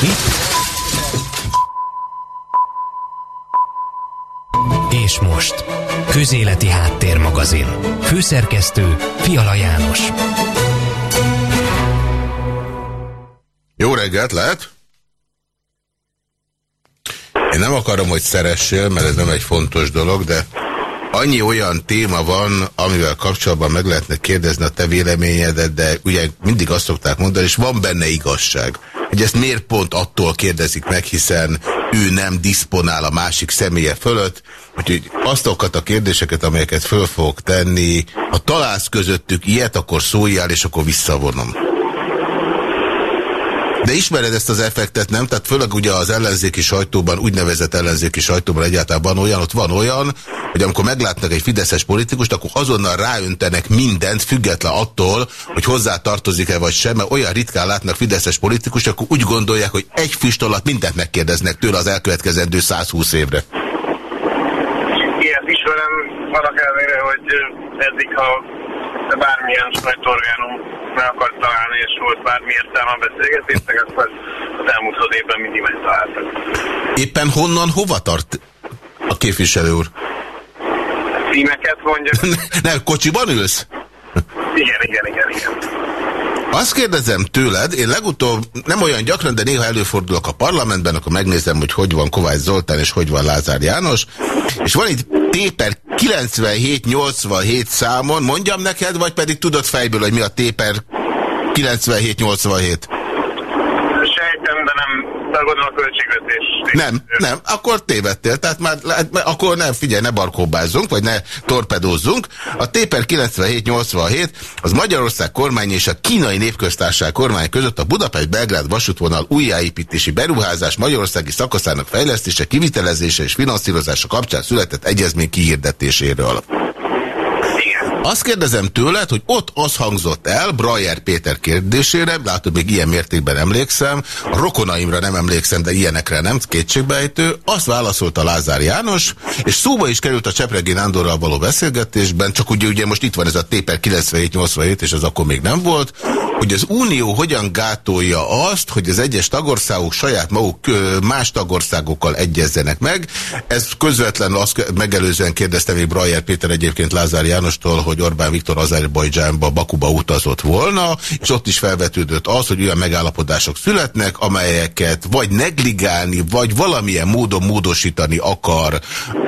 Mi? És most, Közéleti Háttérmagazin. Főszerkesztő Fiala János. Jó reggelt, lehet? Én nem akarom, hogy szeressél, mert ez nem egy fontos dolog, de annyi olyan téma van, amivel kapcsolatban meg lehetne kérdezni a te véleményedet, de ugye mindig azt szokták mondani, és van benne igazság. Hogy ezt miért pont attól kérdezik meg, hiszen ő nem diszponál a másik személye fölött, úgyhogy aztokat a kérdéseket, amelyeket föl fogok tenni, ha találsz közöttük ilyet, akkor szóljál, és akkor visszavonom. De ismered ezt az effektet, nem? Tehát főleg ugye az ellenzéki sajtóban, úgynevezett ellenzéki sajtóban egyáltalán olyan, ott van olyan, hogy amikor meglátnak egy fideszes politikust, akkor azonnal ráöntenek mindent, független attól, hogy hozzá tartozik-e vagy sem, mert olyan ritkán látnak fideszes politikust, akkor úgy gondolják, hogy egy füst alatt mindent megkérdeznek tőle az elkövetkezendő 120 évre. Ilyet ismerem, annak ellenére, hogy eddig, ha bármilyen sajtóorgánum meg akart találni, és volt bármi értelme a beszélgetésnek, akkor az elmúlt évben mindig megtaláltak. Éppen honnan, hova tart a képviselő úr? Címeket mondja. Nem, kocsiban ülsz? Igen, igen, igen, igen. Azt kérdezem tőled, én legutóbb nem olyan gyakran, de néha előfordulok a parlamentben, akkor megnézem, hogy hogy van Kovács Zoltán és hogy van Lázár János, és van itt Téper 97-87 számon, mondjam neked, vagy pedig tudod fejből, hogy mi a Téper 97-87? De a költségvetés. Nem, nem, akkor tévedtél, tehát már, akkor nem, figyelj, ne barkóbázzunk, vagy ne torpedózzunk. A Téper 97-87 az Magyarország kormány és a kínai népköztársaság kormány között a Budapest-Belgrád vasútvonal újjáépítési beruházás Magyarországi szakaszának fejlesztése, kivitelezése és finanszírozása kapcsán született egyezmény kihirdetéséről. Azt kérdezem tőled, hogy ott az hangzott el, Brajer Péter kérdésére, látod, még ilyen mértékben emlékszem, a rokonaimra nem emlékszem, de ilyenekre nem, kétségbejtő, azt válaszolta Lázár János, és szóba is került a Csepregi Nándorral való beszélgetésben, csak ugye, ugye most itt van ez a Téper 97-87, és az akkor még nem volt, hogy az Unió hogyan gátolja azt, hogy az egyes tagországok saját maguk más tagországokkal egyezzenek meg. Ez közvetlenül azt megelőzően kérdezte még Brajer Péter egyébként Lázár Jánostól, hogy Orbán Viktor Azerbajdzsánba, Bakuba utazott volna, és ott is felvetődött az, hogy olyan megállapodások születnek, amelyeket vagy negligálni, vagy valamilyen módon módosítani akar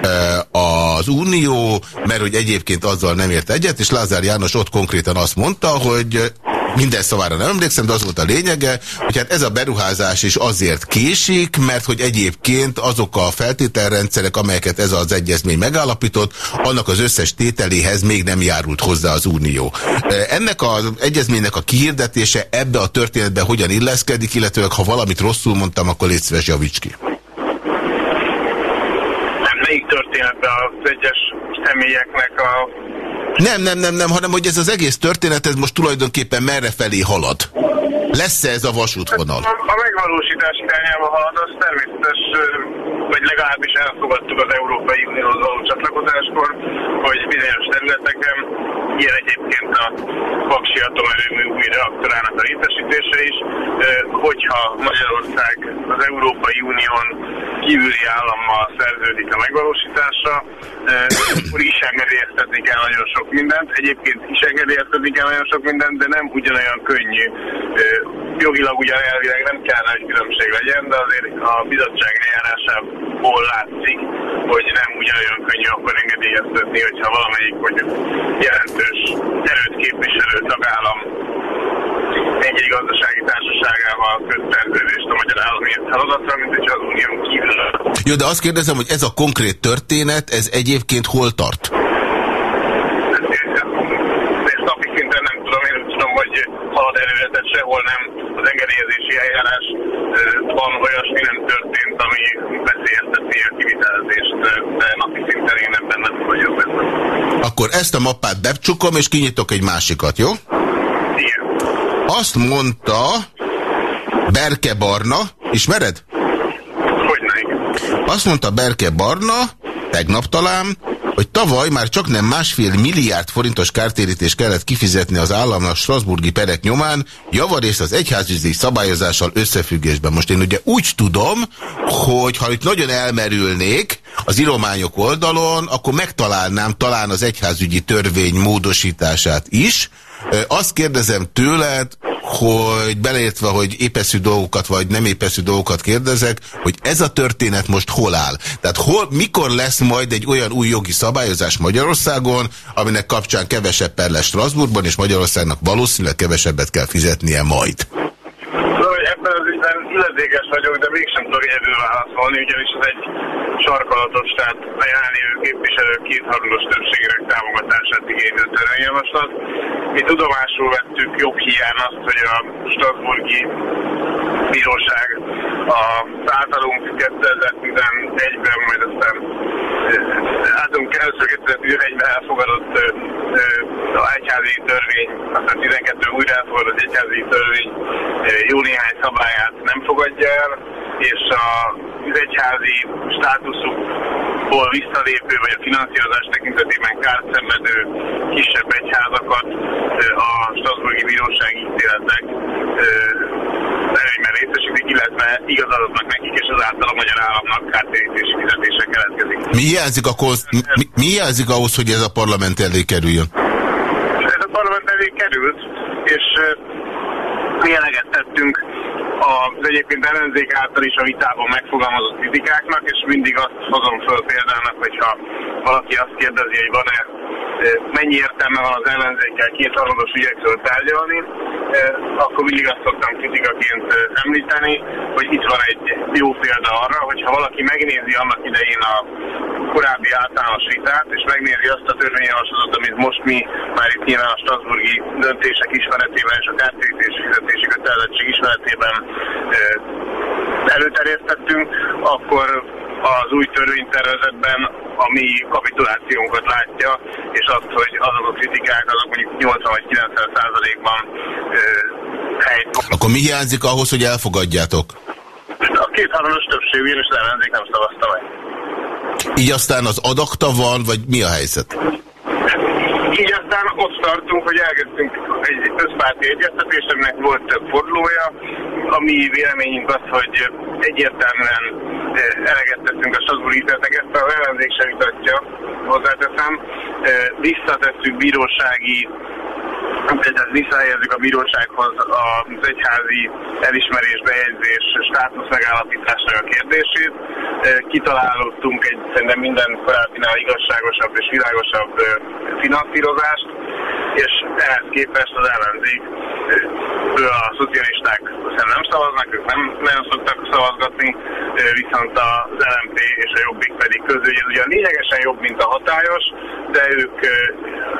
e, az Unió, mert hogy egyébként azzal nem ért egyet, és Lázár János ott konkrétan azt mondta, hogy minden szavára nem emlékszem, de az volt a lényege, hogy hát ez a beruházás is azért késik, mert hogy egyébként azok a feltételrendszerek, amelyeket ez az egyezmény megállapított, annak az összes tételéhez még nem járult hozzá az Unió. Ennek az egyezménynek a kihirdetése ebbe a történetbe hogyan illeszkedik, illetve ha valamit rosszul mondtam, akkor légy szíves, javíts ki. Nem, melyik történetben az egyes személyeknek a nem, nem, nem, nem, hanem hogy ez az egész történet, ez most tulajdonképpen merre felé halad? Lesz-e ez a vasútvonal? A, a megvalósítás irányába halad, az természetes, vagy legalábbis elfogadtuk az Európai Unióhoz való csatlakozáskor, hogy bizonyos területeken, ilyen egyébként a Paksi atomerőmű új reaktorának a létesítése is, hogyha Magyarország az Európai Unión kívüli állammal szerződik a megvalósításra, akkor is engedélyeztetni kell nagyon sok mindent. Egyébként is engedélyeztetni kell nagyon sok mindent, de nem ugyanolyan könnyű. Jogilag ugyan elvileg nem kell nagy különbség legyen, de azért a bizottság eljárásából látszik, hogy nem ugyanolyan könnyű akkor engedélyeztetni, hogyha valamelyik mondjuk jelentős erőt képviselő tagállam egy gazdasági társaságával közszerződést a magyar állami feladatra, mint hogyha az unión kívül. Jó, de azt kérdezem, hogy ez a konkrét történet, ez egyébként hol tart? Ezt napi szinten nem tudom, én tudom, hogy halad előre, tehát sehol nem az engedélyezési eljárás van olyasmi nem történt, ami veszélyezteti a kivitelezést, de napi szinten én ebben nem vagyok benne. Akkor ezt a mappát bepcsukom, és kinyitok egy másikat, jó? Azt mondta Berke Barna, ismered? Hogyne, Azt mondta Berke Barna, tegnap talán, hogy tavaly már csak nem másfél milliárd forintos kártérítést kellett kifizetni az államnak Strasburgi perek nyomán, javarészt az egyházügyi szabályozással összefüggésben. Most én ugye úgy tudom, hogy ha itt nagyon elmerülnék az írományok oldalon, akkor megtalálnám talán az egyházügyi törvény módosítását is. Azt kérdezem tőled, hogy beleértve, hogy épeszű dolgokat, vagy nem épeszű dolgokat kérdezek, hogy ez a történet most hol áll? Tehát hol, mikor lesz majd egy olyan új jogi szabályozás Magyarországon, aminek kapcsán kevesebb per lesz Strasbourgban, és Magyarországnak valószínűleg kevesebbet kell fizetnie majd? Ebben az ügyben illetékes vagyok, de mégsem tudok egyedül válaszolni, ugyanis ez egy sarkalatos, tehát a jelenlévő képviselők kétharmados többségének támogatását igénylő törvényjavaslat. Mi tudomásul vettük joghiány azt, hogy a Strasburgi Bíróság a általunk 2011-ben, majd aztán általunk először 2011-ben elfogadott a egyházi törvény, aztán 12 újra elfogadott egyházi törvény jó néhány szabályát nem fogadja el, és az egyházi státuszukból visszalépő, vagy a finanszírozás tekintetében kárt szenvedő kisebb egyházakat a Strasburgi Bíróság ítéletek előnyben részesítik, illetve igazadoznak nekik, és azáltal a magyar államnak kártérítési fizetése keletkezik. Mi hiányzik, akkor, mi, mi hiányzik ahhoz, hogy ez a parlament elé kerüljön? Ez a parlament elé került, és mi eleget tettünk az egyébként ellenzék által is a vitában megfogalmazott kritikáknak, és mindig azt hozom föl példának, hogyha valaki azt kérdezi, hogy van-e mennyi értelme van az ellenzékkel kétharmados ügyekről tárgyalni, akkor mindig azt szoktam kritikaként említeni, hogy itt van egy jó példa arra, hogyha valaki megnézi annak idején a korábbi általános vitát, és megnézi azt a törvényjavaslatot, amit most mi már itt nyilván a Strasburgi döntések ismeretében és a kártérítési fizetési kötelezettség ismeretében előterjesztettünk, akkor az új törvénytervezetben a mi kapitulációnkat látja, és azt, hogy azok a kritikák, azok mondjuk 80 vagy 90 százalékban helyt. Akkor mi hiányzik ahhoz, hogy elfogadjátok? A kétharmados többség, és az ellenzék nem szavazta meg. Így aztán az adakta van, vagy mi a helyzet? Így aztán ott tartunk, hogy elkezdtünk egy összpárti egyeztetés, aminek volt több fordulója. A mi véleményünk az, hogy egyértelműen eleget teszünk a Strasbourg ítéletek, ezt a ellenzék sem vitatja, hozzáteszem. Visszatesszük bírósági tehát visszahelyezzük a bírósághoz az egyházi elismerés, bejegyzés, státusz megállapításnak a kérdését. Kitalálottunk egy szerintem minden korábbinál igazságosabb és világosabb finanszírozást, és ehhez képest az ellenzék a szocialisták nem szavaznak, ők nem nagyon szoktak szavazgatni, viszont az LMP és a Jobbik pedig közül, ez ugye lényegesen jobb, mint a hatályos, de ők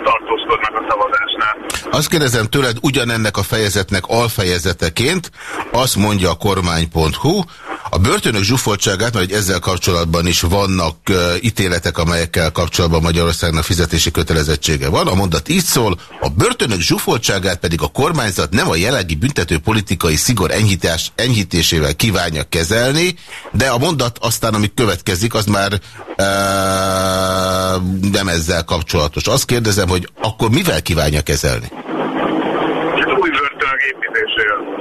tartózkodnak a szavazásnál. Azt kérdezem tőled ugyanennek a fejezetnek alfejezeteként, azt mondja a kormány.hu, a börtönök zsúfoltságát, mert ezzel kapcsolatban is vannak uh, ítéletek, amelyekkel kapcsolatban Magyarországnak fizetési kötelezettsége van. A mondat így szól, a börtönök zsúfoltságát pedig a kormányzat nem a jelenlegi büntető politikai szigor enyhítás, enyhítésével kívánja kezelni, de a mondat aztán, ami következik, az már uh, nem ezzel kapcsolatos. Azt kérdezem, hogy akkor mivel kívánja kezelni? Új börtönök építésével.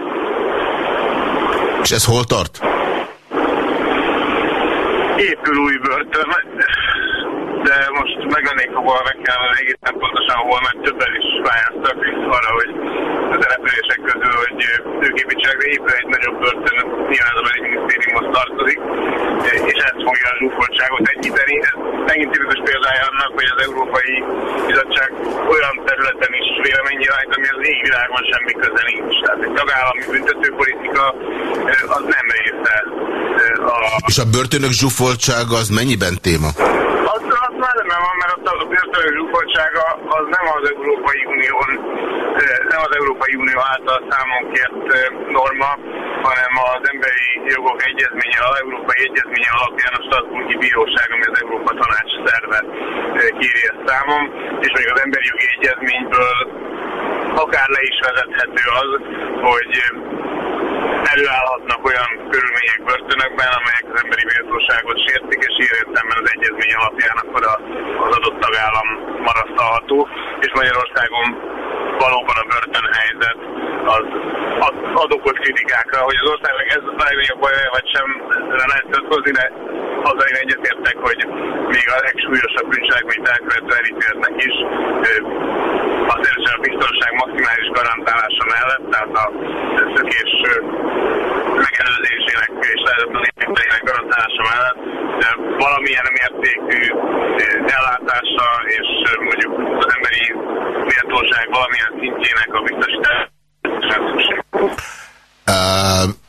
És ez hol tart? Épül új börtön, de most meglennék, ahol meg kell egészen pontosan, ahol mert többen is pályáztak arra, hogy a települések közül, hogy ők építsenek, épül egy nagyobb börtön, nyilván a belügyminisztériumhoz tartozik, és ez fogja a zsúfoltságot egyíteni. Ez megint tipikus példája annak, hogy az Európai Bizottság olyan területen is véleménynyilvánít, ami az égvilágon semmi köze nincs. Tehát egy tagállami büntetőpolitika az nem része a... És a börtönök zsúfoltsága az mennyiben téma? Az, az már nem van, mert a börtönök zsúfoltsága az nem az Európai Unión, nem az Európai Unió által számon kért norma, hanem az emberi jogok egyezménye, az Európai Egyezménye alapján a Strasburgi Bíróság, ami az Európa Tanács szerve kéri ezt számon, és még az emberi jogi egyezményből akár le is vezethető az, hogy előállhatnak olyan körülmények börtön önökben, amelyek az emberi méltóságot sértik, és ilyen értelemben az egyezmény alapján akkor az adott tagállam marasztalható, és Magyarországon valóban a börtönhelyzet az ad okot kritikákra, hogy az országnak ez a legnagyobb baj, vagy sem lehet hozni, de azzal én egyetértek, hogy még a legsúlyosabb bűncselekményt elkövető elítéltnek is azért a biztonság maximális garantálása mellett, tehát a szökés megelőzésének és lehetetlenítésének garantálása mellett de valamilyen mértékű ellátása és mondjuk az emberi méltóság valamilyen szintjének a biztosítása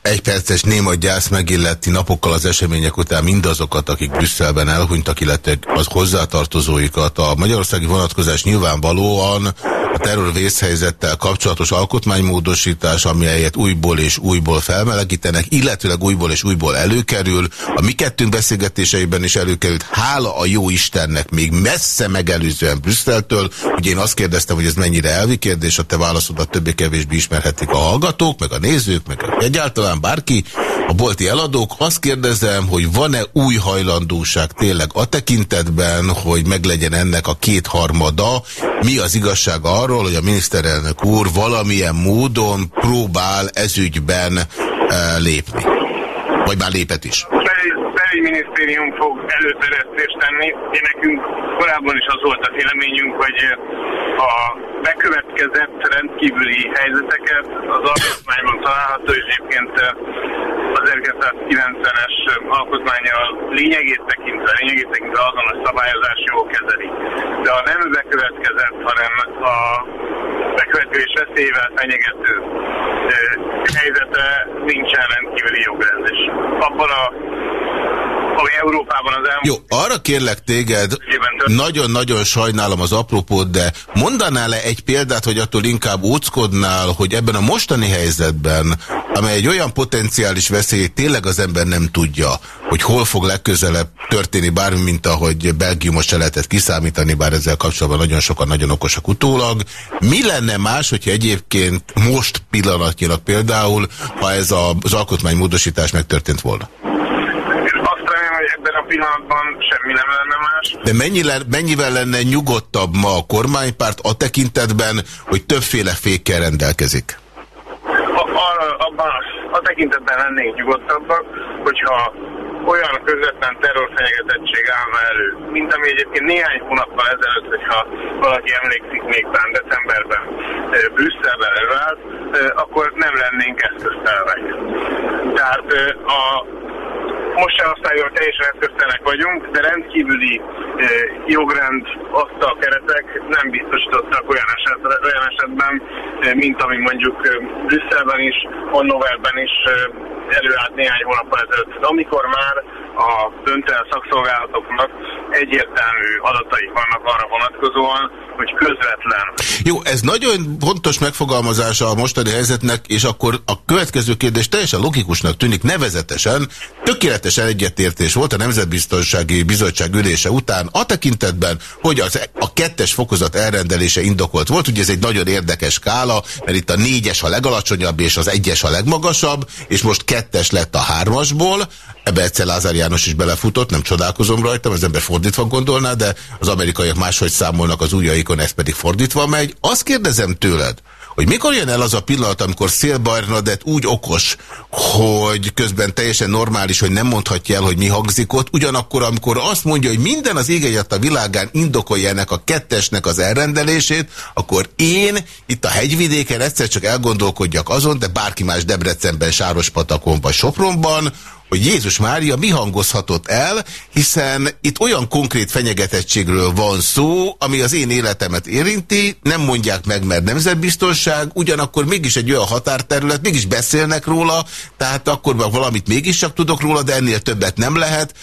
egy perces néma gyász megilleti napokkal az események után mindazokat, akik Brüsszelben elhunytak, illetve az hozzátartozóikat. A magyarországi vonatkozás nyilvánvalóan a terror vészhelyzettel kapcsolatos alkotmánymódosítás, amelyet újból és újból felmelegítenek, illetőleg újból és újból előkerül. A mi kettőnk beszélgetéseiben is előkerült, hála a jó Istennek, még messze megelőzően Brüsszeltől. Ugye én azt kérdeztem, hogy ez mennyire elvi kérdés, a te válaszodat többé-kevésbé ismerhetik a hallgatók, meg a nézők, meg egyáltalán bárki. A bolti eladók, azt kérdezem, hogy van-e új hajlandóság tényleg a tekintetben, hogy meglegyen ennek a kétharmada, mi az igazság arról, hogy a miniszterelnök úr valamilyen módon próbál ezügyben e, lépni? Vagy már lépett is? belügyminisztérium fog előteresztést tenni. Én nekünk korábban is az volt a véleményünk, hogy a bekövetkezett rendkívüli helyzeteket az alkotmányban található, és egyébként az 1990-es alkotmánya lényegét tekintve, lényegét tekintve azonos szabályozás jól kezeli. De a nem bekövetkezett, hanem a bekövetkezés veszélyével fenyegető helyzete nincsen rendkívüli jogrendés. Abban a ami Európában az elmúlt... Jó, arra kérlek téged, nagyon-nagyon sajnálom az apropót, de mondanál-e egy példát, hogy attól inkább óckodnál, hogy ebben a mostani helyzetben, amely egy olyan potenciális veszély, tényleg az ember nem tudja, hogy hol fog legközelebb történni bármi, mint ahogy Belgiumot se lehetett kiszámítani, bár ezzel kapcsolatban nagyon sokan nagyon okosak utólag. Mi lenne más, hogyha egyébként most pillanatnyilag például, ha ez az alkotmánymódosítás megtörtént volna? Pillanatban semmi nem lenne más. De mennyire, mennyivel lenne nyugodtabb ma a kormánypárt a tekintetben, hogy többféle fékkel rendelkezik? A, a, abban a tekintetben lennénk nyugodtabbak, hogyha olyan közvetlen terrorfenyegetettség állna elő, mint ami egyébként néhány hónappal ezelőtt, hogyha valaki emlékszik még talán decemberben Brüsszelben előállt, akkor nem lennénk eszköztelvek. Tehát a most se osztályon teljesen eszköztelnek vagyunk, de rendkívüli e, jogrend adta a keretek nem biztosítottak olyan, eset, olyan esetben, e, mint ami mondjuk e, Brüsszelben is, Hannoverben is előállt néhány hónappal ezelőtt. Amikor már a döntően szakszolgálatoknak egyértelmű adatai vannak arra vonatkozóan, hogy közvetlen. Jó, ez nagyon fontos megfogalmazása a mostani helyzetnek, és akkor a következő kérdés teljesen logikusnak tűnik, nevezetesen tökéletesen egyetértés volt a Nemzetbiztonsági Bizottság ülése után a tekintetben, hogy az, a kettes fokozat elrendelése indokolt volt. Ugye ez egy nagyon érdekes skála, mert itt a négyes a legalacsonyabb, és az egyes a legmagasabb, és most kettes lett a hármasból. Ebbe egyszer Lázár János is belefutott, nem csodálkozom rajtam, az ember fordítva gondolná, de az amerikaiak máshogy számolnak az ujjaikon, ez pedig fordítva megy. Azt kérdezem tőled, hogy mikor jön el az a pillanat, amikor Szél Bernadett úgy okos, hogy közben teljesen normális, hogy nem mondhatja el, hogy mi hangzik ott, ugyanakkor, amikor azt mondja, hogy minden az ég a világán indokolja ennek a kettesnek az elrendelését, akkor én itt a hegyvidéken egyszer csak elgondolkodjak azon, de bárki más Debrecenben, Sárospatakon vagy Sopronban, hogy Jézus Mária mi hangozhatott el, hiszen itt olyan konkrét fenyegetettségről van szó, ami az én életemet érinti, nem mondják meg, mert nemzetbiztonság, ugyanakkor mégis egy olyan határterület, mégis beszélnek róla, tehát akkor meg valamit mégis csak tudok róla, de ennél többet nem lehet.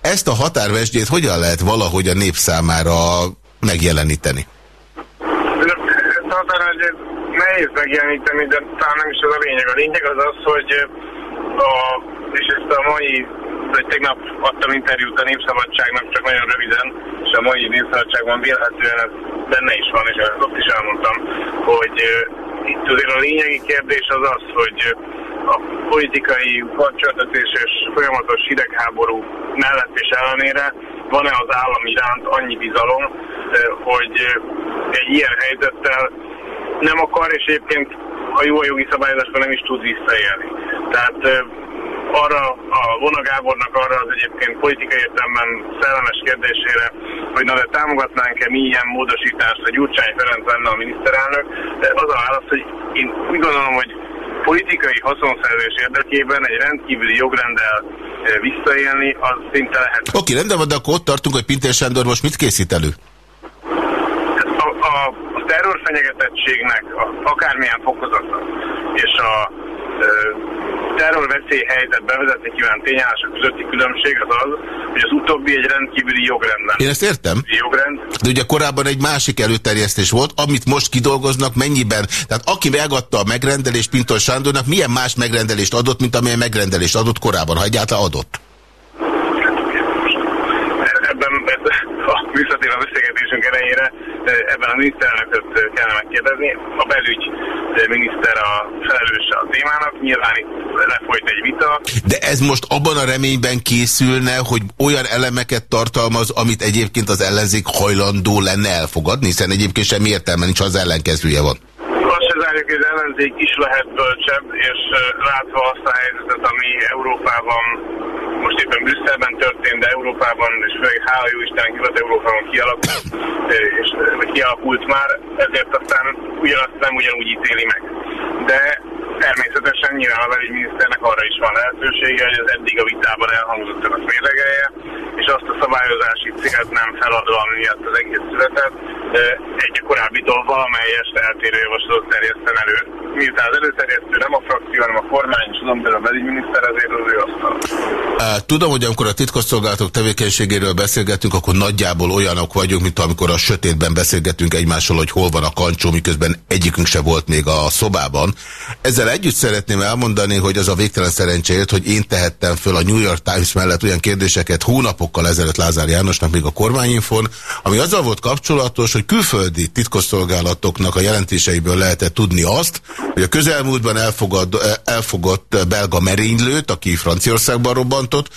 Ezt a határvesdjét hogyan lehet valahogy a nép számára megjeleníteni? Ezt a határvesdjét nehéz megjeleníteni, de talán nem is az a lényeg. A lényeg az az, hogy a és ezt a mai, vagy tegnap adtam interjút a Népszabadságnak, csak nagyon röviden, és a mai Népszabadságban vélhetően ez benne is van, és ezt ott is elmondtam, hogy itt azért a lényegi kérdés az az, hogy a politikai hadcsörtetés és folyamatos hidegháború mellett és ellenére van-e az állam iránt annyi bizalom, hogy egy ilyen helyzettel nem akar, és egyébként ha jó a jogi szabályozásban nem is tud visszaélni. Tehát arra a Vona Gábornak arra az egyébként politikai értelemben szellemes kérdésére, hogy na de támogatnánk-e mi ilyen módosítást, hogy Gyurcsány Ferenc lenne a miniszterelnök, de az a válasz, hogy én úgy gondolom, hogy politikai haszonszerzés érdekében egy rendkívüli jogrendel visszaélni, az szinte lehet. Oké, okay, rendben van, de akkor ott tartunk, hogy Pintér Sándor most mit készít elő? A, a, a terrorfenyegetettségnek a, akármilyen fokozata és a terrorveszélyhelyzet bevezetni kíván tényállások közötti különbség az az, hogy az utóbbi egy rendkívüli jogrend. Én ezt értem. Jogrend. De ugye korábban egy másik előterjesztés volt, amit most kidolgoznak, mennyiben, tehát aki megadta a megrendelést Pintor Sándornak, milyen más megrendelést adott, mint amilyen megrendelést adott korábban, ha egyáltalán adott? Ebben, ha visszatér a beszélgetésünk elejére, ebben a miniszterelnököt kellene megkérdezni. A belügy miniszter a felelőse a témának, nyilván itt lefolyt egy vita. De ez most abban a reményben készülne, hogy olyan elemeket tartalmaz, amit egyébként az ellenzék hajlandó lenne elfogadni, hiszen egyébként semmi értelme nincs, az ellenkezője van. Zárjuk, hogy az ellenzék is lehet bölcsebb, és látva azt a helyzetet, ami Európában most éppen Brüsszelben történt, de Európában, és főleg hála jó Isten, Nyugat-Európában kialakult, és vagy kialakult már, ezért aztán ugyanazt nem ugyanúgy ítéli meg. De természetesen nyilván a belügyminiszternek arra is van lehetősége, hogy az eddig a vitában elhangzottakat mérlegelje, és azt a szabályozási célt nem feladva, ami miatt az egész született, egy korábbitól valamelyest eltérő javaslatot terjeszten elő. Miután az előterjesztő nem a frakció, hanem a kormány, és tudom, a belügyminiszter, ezért az ő asztal. Tudom, hogy amikor a titkosszolgálatok tevékenységéről beszélgetünk, akkor nagyjából olyanok vagyunk, mint amikor a sötétben beszélgetünk egymással, hogy hol van a kancsó, miközben egyikünk se volt még a szobában. Ezzel együtt szeretném elmondani, hogy az a végtelen szerencséért, hogy én tehettem föl a New York Times mellett olyan kérdéseket hónapokkal ezelőtt Lázár Jánosnak, még a kormányinfon, ami azzal volt kapcsolatos, hogy külföldi titkosszolgálatoknak a jelentéseiből lehetett tudni azt, hogy a közelmúltban elfogad, elfogott belga merénylőt, aki Franciaországban robbantott,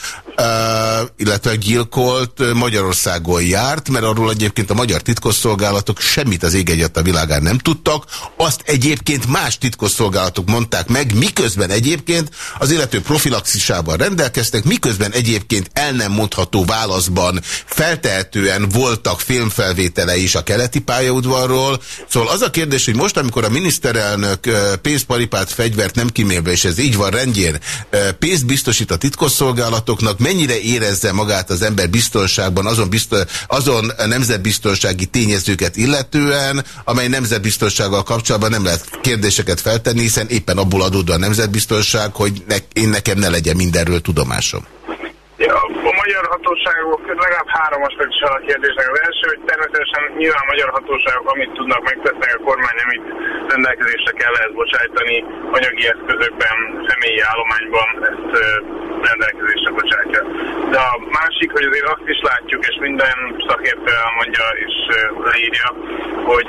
illetve gyilkolt Magyarországon járt, mert arról egyébként a magyar titkosszolgálatok semmit az ég egyet a világán nem tudtak, azt egyébként más titkosszolgálatok mondták meg, miközben egyébként az illető profilaxisával rendelkeztek, miközben egyébként el nem mondható válaszban feltehetően voltak filmfelvétele is a keleti pályaudvarról. Szóval az a kérdés, hogy most, amikor a miniszterelnök pénzparipát, fegyvert nem kimélve, és ez így van rendjén, pénzt biztosít a titkosszolgálatoknak, mennyire érezze magát az ember biztonságban azon, biztos, azon nemzetbiztonsági tényezőket illetően, amely nemzetbiztonsággal kapcsolatban nem lehet kérdéseket feltenni, hiszen éppen abból adódva a nemzetbiztonság, hogy ne, én nekem ne legyen mindenről tudomásom. Ja, a magyar hatóságok legalább három aspektus a kérdésnek. Az első, hogy természetesen nyilván a magyar hatóságok, amit tudnak, megtesznek a kormány, amit rendelkezésre kell lehet bocsájtani, anyagi eszközökben, személyi állományban ezt rendelkezésre bocsátja. De a másik, hogy azért azt is látjuk, és minden szakértő elmondja és leírja, hogy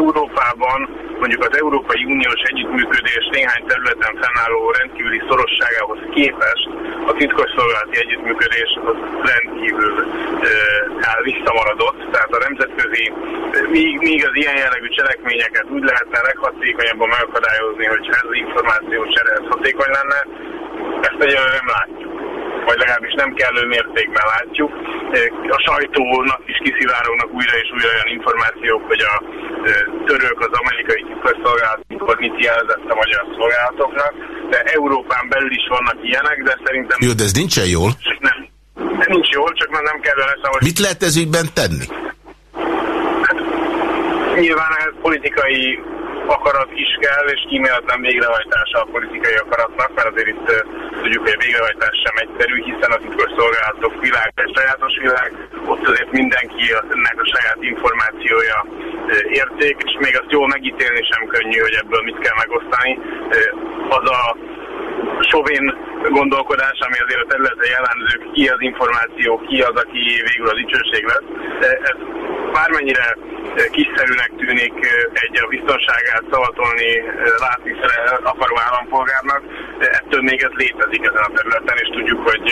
Európában mondjuk az Európai Uniós együttműködés néhány területen fennálló rendkívüli szorosságához képest a titkosszolgálati együttműködés az rendkívül e, visszamaradott, tehát a nemzetközi, míg, míg az ilyen jellegű cselekményeket úgy lehetne leghatékonyabban megakadályozni, hogyha ez információ csere hatékony lenne, ezt egyelőre nem látjuk vagy legalábbis nem kellő mértékben látjuk. A sajtónak is kiszivárognak újra és újra olyan információk, hogy a török az amerikai titkosszolgálatokhoz mit jelzett a magyar szolgálatoknak, de Európán belül is vannak ilyenek, de szerintem... Jó, de ez nincsen jól? Nem. Nincs jól, csak nem kell vele Mit lehet ez ügyben tenni? Hát, nyilván ez politikai akarat is kell, és kíméletlen végrehajtása a politikai akaratnak, mert azért itt tudjuk, hogy a végrehajtás sem egyszerű, hiszen a titkos szolgálatok világ egy sajátos világ, ott azért mindenkinek a saját információja érték, és még azt jól megítélni sem könnyű, hogy ebből mit kell megosztani. Az a sovén gondolkodás, ami azért a területen jellemző, ki az információ, ki az, aki végül az dicsőség lesz. Ez bármennyire kiszerűnek tűnik egy a biztonságát szavatolni látni akaró állampolgárnak, ettől még ez létezik ezen a területen, és tudjuk, hogy,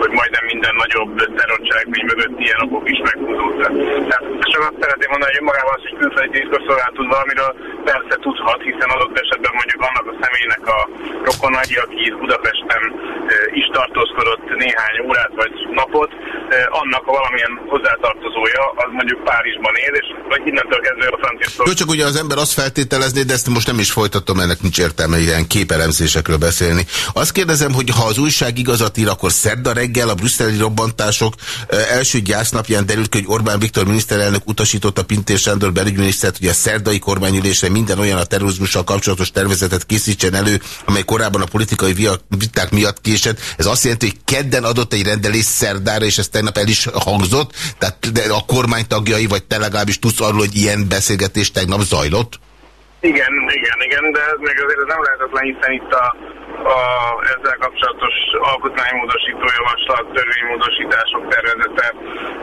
hogy majdnem minden nagyobb terrorcselekmény mögött ilyen okok is meghúzódtak. Tehát csak azt szeretném mondani, hogy magában az, hogy külföldi titkosszolgálat tud valamiről, persze tudhat, hiszen adott esetben mondjuk annak a személynek a rokonai, aki Budapesten is tartózkodott néhány órát vagy napot, annak a valamilyen hozzátartozója, az mondjuk Párizsban él, és vagy innentől kezdve a francia az ember azt feltételezné, de ezt most nem is folytatom, ennek nincs értelme ilyen képelemzésekről beszélni. Azt kérdezem, hogy ha az újság igazat ír, akkor szerda reggel a brüsszeli robbantások első gyásznapján derült ki, hogy Orbán Viktor miniszterelnök utasította Pintér Sándor belügyminisztert, hogy a szerdai kormányülésre minden olyan a terrorizmussal kapcsolatos tervezetet készítsen elő, amely korábban a politikai viták miatt késett. Ez azt jelenti, hogy kedden adott egy rendelés szerdára, és ez tegnap el is hangzott, tehát a kormány tagjai, vagy te legalábbis tudsz arról, hogy ilyen beszélgetés tegnap zajlott? Igen, igen, igen, de meg azért nem lehetetlen, hiszen itt a, a ezzel kapcsolatos alkotmánymódosító javaslat, törvénymódosítások tervezete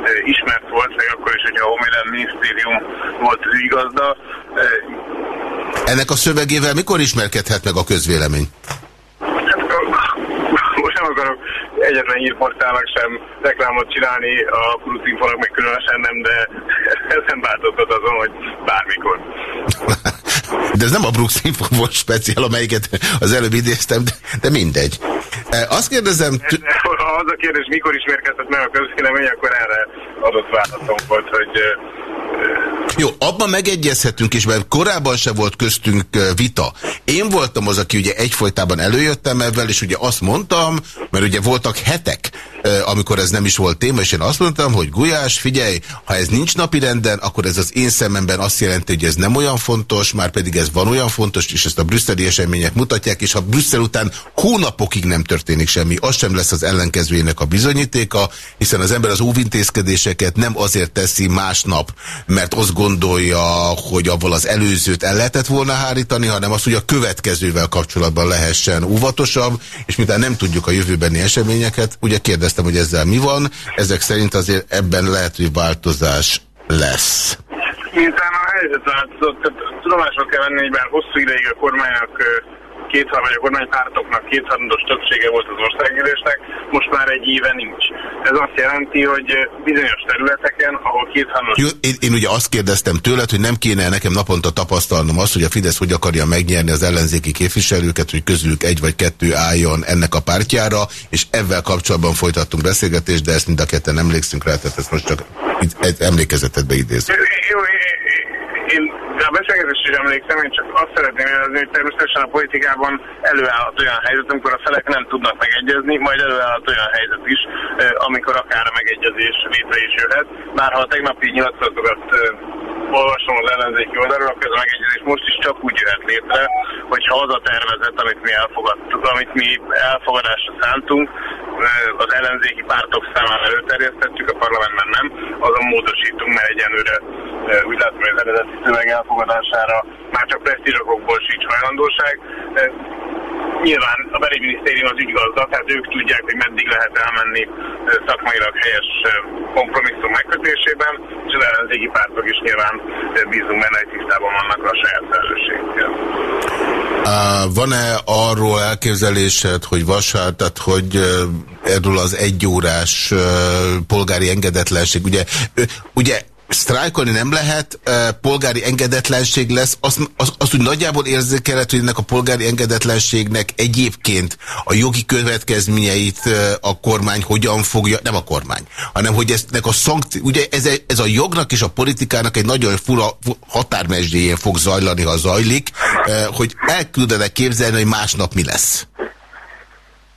e, ismert volt, meg akkor is, hogyha a Homélen Minisztérium volt az igazda. E, Ennek a szövegével mikor ismerkedhet meg a közvélemény? Nem akarok egyetlen hírportálnak sem reklámot csinálni, a Krucinfonak meg különösen nem, de ez nem változtat azon, hogy bármikor. De ez nem a Brooks Info volt speciál, amelyiket az előbb idéztem, de, de mindegy. E, azt kérdezem... Ha az a kérdés, mikor ismerkedett meg a közvélemény, akkor erre adott válaszom volt, hogy jó, abban megegyezhetünk is, mert korábban se volt köztünk vita. Én voltam az, aki ugye egyfolytában előjöttem ebben, és ugye azt mondtam, mert ugye voltak hetek, amikor ez nem is volt téma, és én azt mondtam, hogy Gulyás, figyelj, ha ez nincs napirenden, akkor ez az én szememben azt jelenti, hogy ez nem olyan fontos, már pedig ez van olyan fontos, és ezt a brüsszeli események mutatják, és ha Brüsszel után hónapokig nem történik semmi, az sem lesz az ellenkezőjének a bizonyítéka, hiszen az ember az óvintézkedéseket nem azért teszi másnap, mert azt gondolja, hogy avval az előzőt el lehetett volna hárítani, hanem azt, hogy a következővel kapcsolatban lehessen óvatosabb, és miután nem tudjuk a jövőbeni eseményeket, ugye kérdeztem, hogy ezzel mi van, ezek szerint azért ebben lehet, hogy változás lesz. Miután a helyzet változott, tudomásul kell venni, hogy bár hosszú ideig a kormánynak kétharmad, vagy a kormánypártoknak kétharmados többsége volt az országgyűlésnek, most már egy éve nincs. Ez azt jelenti, hogy bizonyos területeken, ahol kétharmados... Jó, én, én ugye azt kérdeztem tőled, hogy nem kéne nekem naponta tapasztalnom azt, hogy a Fidesz hogy akarja megnyerni az ellenzéki képviselőket, hogy közülük egy vagy kettő álljon ennek a pártjára, és ezzel kapcsolatban folytattunk beszélgetést, de ezt mind a ketten emlékszünk rá, tehát ezt most csak emlékezetedbe idézem. Jó, én a beszélgetésre is emlékszem, én csak azt szeretném jelezni, hogy természetesen a politikában előállhat olyan helyzet, amikor a felek nem tudnak megegyezni, majd előállhat olyan helyzet is, amikor akár a megegyezés létre is jöhet. Bár ha a tegnapi nyilatkozatokat olvasom az ellenzéki oldalról, akkor ez a megegyezés most is csak úgy jöhet létre, hogyha az a tervezet, amit mi elfogadtuk, amit mi elfogadásra szántunk, az ellenzéki pártok számára előterjesztettük, a parlamentben nem, azon módosítunk, mert egyenlőre úgy látom, hogy az eredeti szöveg elfogadására már csak presztízsokokból sincs hajlandóság. Nyilván a belügyminisztérium az ügygazda, tehát ők tudják, hogy meddig lehet elmenni szakmailag helyes kompromisszum megkötésében, és az ellenzéki pártok is nyilván bízunk benne, hogy tisztában vannak a saját felelősségükkel. Van-e arról elképzelésed, hogy vasárnap, tehát hogy erről az egyórás polgári engedetlenség, ugye, ugye sztrájkolni nem lehet, polgári engedetlenség lesz, azt, az, azt úgy nagyjából érzékelhet, hogy ennek a polgári engedetlenségnek egyébként a jogi következményeit a kormány hogyan fogja, nem a kormány, hanem hogy eznek a szankció, ugye ez, ez a jognak és a politikának egy nagyon fura határmesdjéjén fog zajlani, ha zajlik, hogy el küldenek képzelni, hogy másnap mi lesz.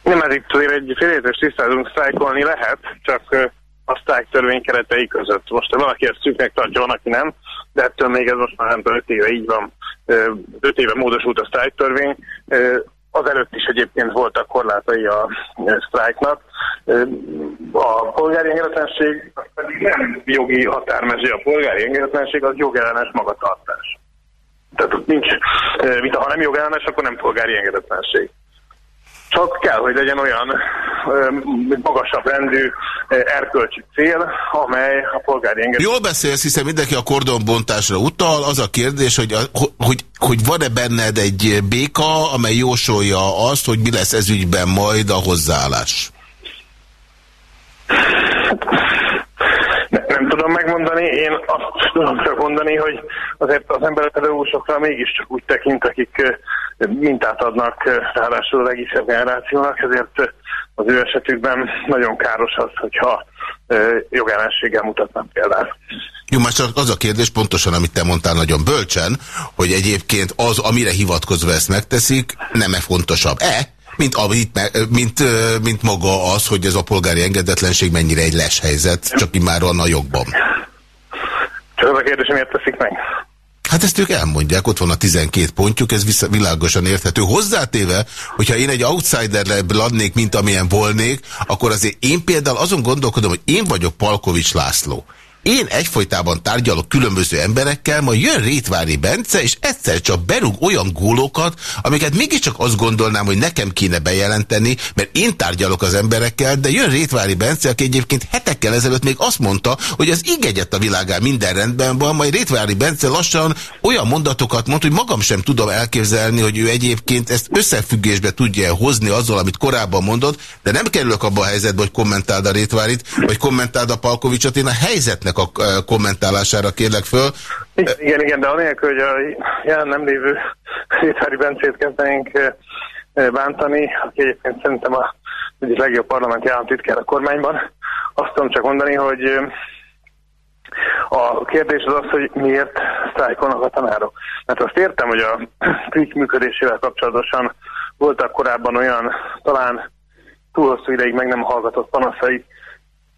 Nem, mert itt azért egy félétes tisztázunk, sztrájkolni lehet, csak a sztrájk törvény keretei között. Most valaki ezt szűknek tartja, van, aki nem, de ettől még ez most már nem tudom, 5 éve így van, 5 éve módosult a sztrájk törvény. Az előtt is egyébként voltak korlátai a sztrájknak. A polgári engedetlenség pedig nem jogi határmező, a polgári engedetlenség az jogellenes magatartás. Tehát ott nincs vita, ha nem jogellenes, akkor nem polgári engedetlenség. Csak kell, hogy legyen olyan magasabb rendű erkölcsi cél, amely a polgári engedély. Jól beszélsz, hiszen mindenki a kordonbontásra utal. Az a kérdés, hogy, a, hogy, hogy van-e benned egy béka, amely jósolja azt, hogy mi lesz ez ügyben majd a hozzáállás? Én azt tudom csak mondani, hogy azért az emberek pedagógusokra mégiscsak úgy tekint, akik mintát adnak ráadásul a legisebb generációnak, ezért az ő esetükben nagyon káros az, hogyha jogálláséggel mutatnak például. Jó, most az a kérdés pontosan, amit te mondtál nagyon bölcsen, hogy egyébként az, amire hivatkozva ezt megteszik, nem-e fontosabb-e, mint, amit, mint, mint maga az, hogy ez a polgári engedetlenség mennyire egy leshelyzet, csak immáron a jogban. Csak az a kérdés, miért teszik meg? Hát ezt ők elmondják, ott van a 12 pontjuk, ez vissza, világosan érthető. Hozzátéve, hogyha én egy outsider adnék, mint amilyen volnék, akkor azért én például azon gondolkodom, hogy én vagyok Palkovics László. Én egyfolytában tárgyalok különböző emberekkel, majd jön Rétvári Bence, és egyszer csak berúg olyan gólokat, amiket mégiscsak azt gondolnám, hogy nekem kéne bejelenteni, mert én tárgyalok az emberekkel, de jön Rétvári Bence, aki egyébként hetekkel ezelőtt még azt mondta, hogy az igegyet a világán minden rendben van, majd Rétvári Bence lassan olyan mondatokat mond, hogy magam sem tudom elképzelni, hogy ő egyébként ezt összefüggésbe tudja hozni azzal, amit korábban mondott, de nem kerülök abba a helyzetbe, hogy kommentáld a Rétvárit, vagy kommentáld a Palkovicsot, én a helyzetnek ennek a kommentálására kérlek föl. Igen, igen, de anélkül, hogy a jelen nem lévő Széthári Bencét kezdenénk bántani, aki egyébként szerintem a egyik legjobb parlamenti államtitkár a kormányban. Azt tudom csak mondani, hogy a kérdés az az, hogy miért sztrájkolnak a tanárok. Mert azt értem, hogy a klik működésével kapcsolatosan voltak korábban olyan talán túl hosszú ideig meg nem hallgatott panaszai,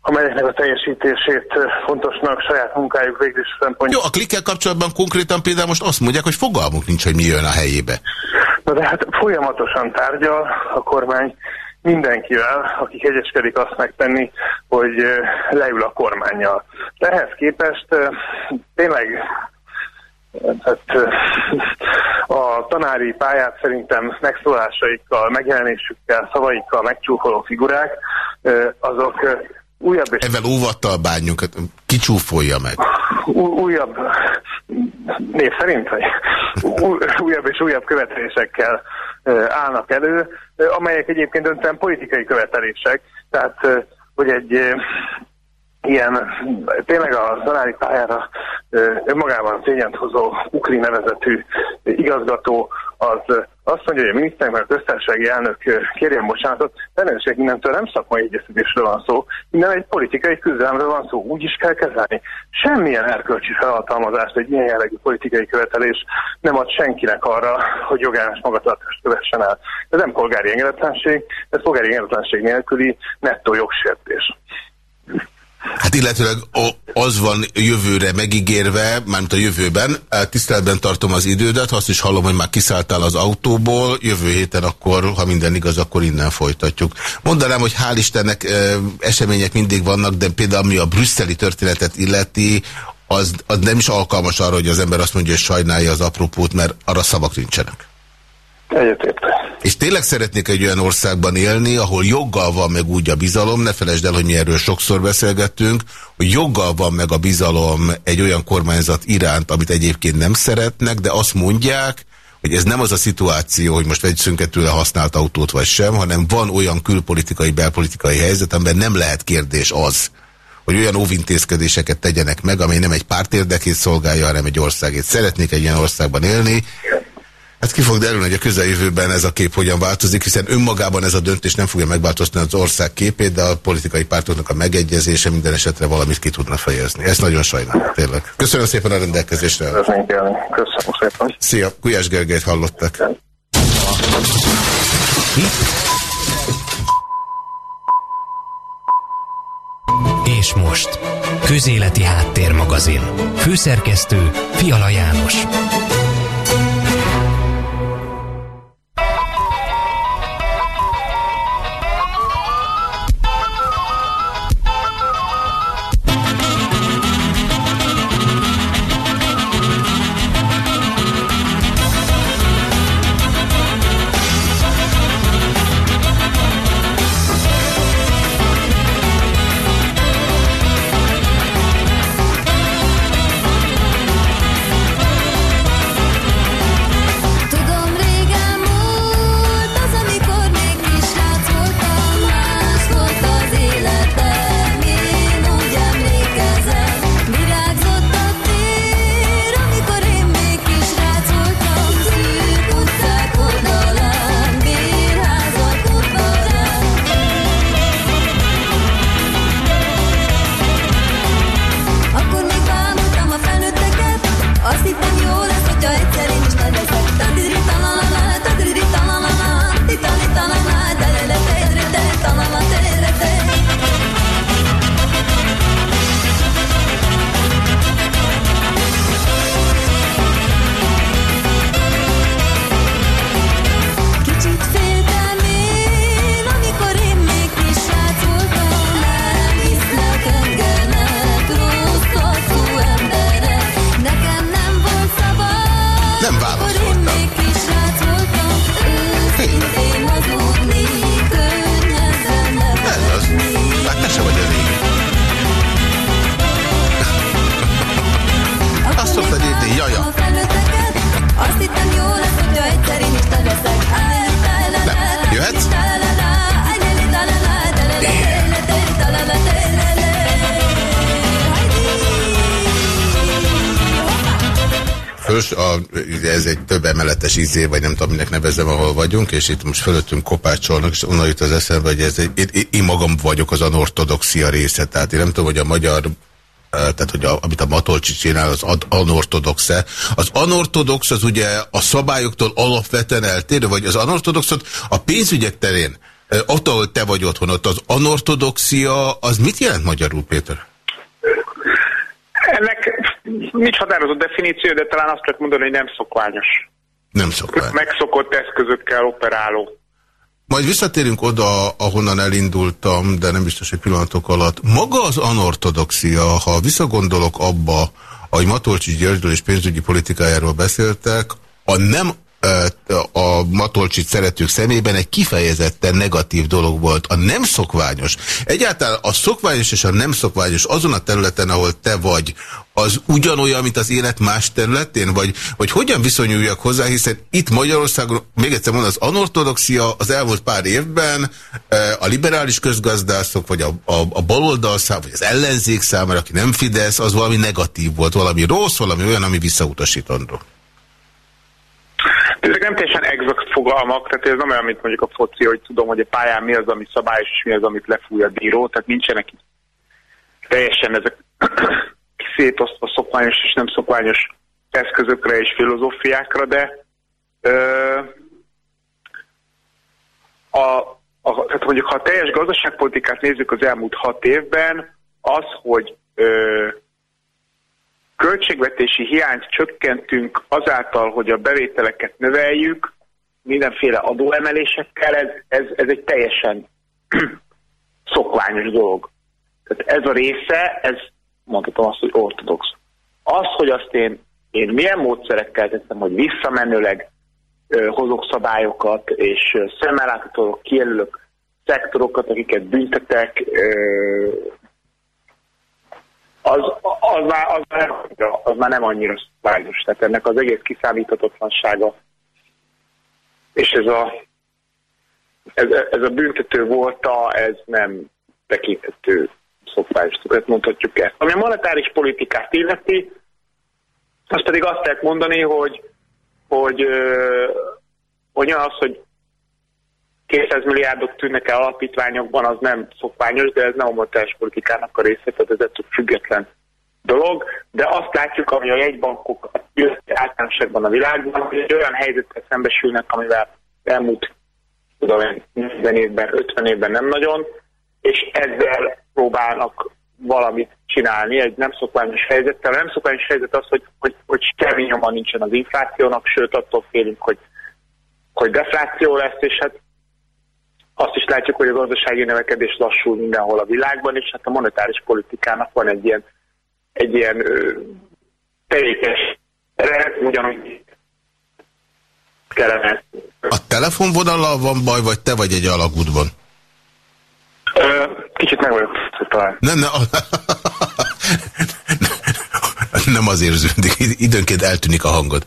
amelyeknek a teljesítését fontosnak saját munkájuk végzés szempontjából. Jó, a klikkel kapcsolatban konkrétan például most azt mondják, hogy fogalmuk nincs, hogy mi jön a helyébe. Na de hát folyamatosan tárgyal a kormány mindenkivel, aki kegyeskedik azt megtenni, hogy leül a kormányjal. De ehhez képest tényleg hát, a tanári pályát szerintem megszólásaikkal, megjelenésükkel, szavaikkal megcsúfoló figurák, azok újabb és... Ezzel óvattal bánjunk, hát kicsúfolja meg. Újabb, név szerint, vagy újabb és újabb követelésekkel állnak elő, amelyek egyébként döntően politikai követelések. Tehát, hogy egy ilyen tényleg a tanári pályára önmagában szégyent hozó Ukri nevezetű igazgató az azt mondja, hogy a miniszter, mert a köztársasági elnök kérjen bocsánatot, természetesen innentől nem szakmai egyeztetésről van szó, innen egy politikai küzdelemről van szó, úgy is kell kezelni. Semmilyen erkölcsi felhatalmazást egy ilyen jellegű politikai követelés nem ad senkinek arra, hogy jogállás magatartást kövessen el. Ez nem polgári engedetlenség, ez polgári engedetlenség nélküli nettó jogsértés. Hát illetőleg az van jövőre megígérve, mármint a jövőben, tiszteletben tartom az idődet, azt is hallom, hogy már kiszálltál az autóból, jövő héten akkor, ha minden igaz, akkor innen folytatjuk. Mondanám, hogy hál' Istennek események mindig vannak, de például ami a brüsszeli történetet illeti, az, az nem is alkalmas arra, hogy az ember azt mondja, hogy sajnálja az apropót, mert arra szavak nincsenek. Egyetértek. És tényleg szeretnék egy olyan országban élni, ahol joggal van meg úgy a bizalom, ne felejtsd el, hogy mi erről sokszor beszélgettünk, hogy joggal van meg a bizalom egy olyan kormányzat iránt, amit egyébként nem szeretnek, de azt mondják, hogy ez nem az a szituáció, hogy most vegyszünk-e tőle használt autót vagy sem, hanem van olyan külpolitikai, belpolitikai helyzet, amiben nem lehet kérdés az, hogy olyan óvintézkedéseket tegyenek meg, amely nem egy párt érdekét szolgálja, hanem egy országét. Szeretnék egy ilyen országban élni, Hát ki fog derülni, hogy a közeljövőben ez a kép hogyan változik, hiszen önmagában ez a döntés nem fogja megváltoztatni az ország képét, de a politikai pártoknak a megegyezése minden esetre valamit ki tudna fejezni. Ezt nagyon sajnálom, tényleg. Köszönöm szépen a rendelkezésre. Köszönöm szépen. Szia, Gulyás Gergelyt hallottak. És most, Közéleti Háttérmagazin. Főszerkesztő Fiala János. Emeletes izé, vagy nem tudom, minek nevezem, ahol vagyunk, és itt most fölöttünk kopácsolnak, és onnan jut az eszembe, hogy ez egy, én, én magam vagyok az anortodoxia része, tehát én nem tudom, hogy a magyar tehát hogy a, amit a Matolcsi csinál, az anortodox-e. Az anortodox az ugye a szabályoktól alapvetően eltérő, vagy az anortodoxot a pénzügyek terén, ott, ahol te vagy otthon, ott az anortodoxia, az mit jelent magyarul, Péter? Ennek nincs határozott definíció, de talán azt lehet mondani, hogy nem szokványos. Nem szokványos. Megszokott eszközökkel operáló. Majd visszatérünk oda, ahonnan elindultam, de nem biztos, hogy pillanatok alatt. Maga az anortodoxia, ha visszagondolok abba, ahogy Matolcsi Györgyről és pénzügyi politikájáról beszéltek, a nem a Matolcsit szeretők szemében egy kifejezetten negatív dolog volt. A nem szokványos, egyáltalán a szokványos és a nem szokványos azon a területen, ahol te vagy, az ugyanolyan, mint az élet más területén? Vagy, vagy hogyan viszonyuljak hozzá, hiszen itt Magyarországon, még egyszer mondom, az anortodoxia az elmúlt pár évben a liberális közgazdászok, vagy a, a, a baloldal szám, vagy az ellenzék számára, aki nem Fidesz, az valami negatív volt, valami rossz, valami olyan, ami visszautasítandó. Ezek nem teljesen exakt fogalmak, tehát ez nem olyan, mint mondjuk a foci, hogy tudom, hogy a pályán mi az, ami szabályos, és mi az, amit lefúj a bíró, tehát nincsenek teljesen ezek szétosztva szokványos és nem szokványos eszközökre és filozófiákra, de ö, a, a, tehát mondjuk, ha a teljes gazdaságpolitikát nézzük az elmúlt hat évben, az, hogy költségvetési hiányt csökkentünk azáltal, hogy a bevételeket növeljük, mindenféle adóemelésekkel, ez, ez, ez egy teljesen szokványos dolog. Tehát ez a része, ez mondhatom azt, hogy ortodox. Az, hogy azt én, én milyen módszerekkel tettem, hogy visszamenőleg ö, hozok szabályokat, és szemmel kijelölök szektorokat, akiket büntetek, ö, az, az, már, az, már, az már nem annyira szabályos. Tehát ennek az egész kiszámíthatatlansága, és ez a, ez, ez a büntető volta, ez nem tekinthető szokványos, mondhatjuk ezt. Ami a monetáris politikát illeti, azt pedig azt lehet mondani, hogy, hogy, hogy az, hogy 200 milliárdok tűnnek el alapítványokban, az nem szokványos, de ez nem a monetáris politikának a része, tehát ez egy független dolog, de azt látjuk, ami a jegybankok általánosságban a világban, hogy egy olyan helyzettel szembesülnek, amivel elmúlt tudom én, 40 évben, 50 évben nem nagyon, és ezzel próbálnak valamit csinálni egy nem szokványos helyzettel. A nem szokványos helyzet az, hogy, hogy, hogy semmi nyoma nincsen az inflációnak, sőt attól félünk, hogy, hogy defláció lesz, és hát azt is látjuk, hogy a gazdasági növekedés lassul mindenhol a világban, és hát a monetáris politikának van egy ilyen, egy ilyen tevékes ugyanúgy kellene. A telefonvonallal van baj, vagy te vagy egy alagútban? Kicsit meg vagyok talán. Nem, nem. nem az érződik, időnként eltűnik a hangod.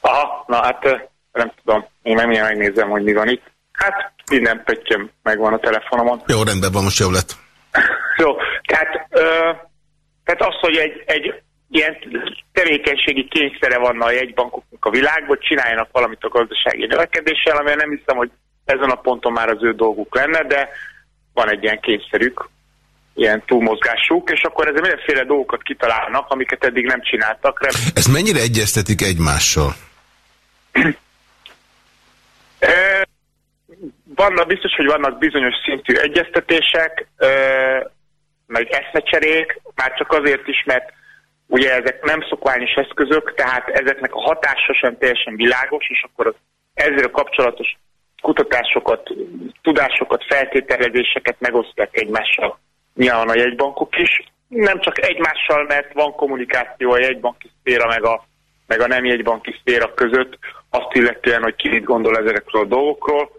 Aha, na hát nem tudom, én nem megnézem, hogy mi van itt. Hát minden pöttyöm megvan a telefonomon. Jó, rendben van, most jó lett. Jó, tehát, ö, tehát az, hogy egy, egy ilyen tevékenységi kényszere van a jegybankoknak a világban, csináljanak valamit a gazdasági növekedéssel, amire nem hiszem, hogy ezen a ponton már az ő dolguk lenne, de van egy ilyen kényszerük, ilyen túlmozgásuk, és akkor ezzel mindenféle dolgokat kitalálnak, amiket eddig nem csináltak. Ezt mennyire egyeztetik egymással? Vannak, biztos, hogy vannak bizonyos szintű egyeztetések, meg eszmecserék, már csak azért is, mert ugye ezek nem szokványos eszközök, tehát ezeknek a hatása sem teljesen világos, és akkor az ezzel kapcsolatos kutatásokat, tudásokat, feltételezéseket megosztják egymással nyilván a jegybankok is. Nem csak egymással, mert van kommunikáció a jegybanki szféra meg a, meg a nem jegybanki szféra között, azt illetően, hogy ki mit gondol ezekről a dolgokról.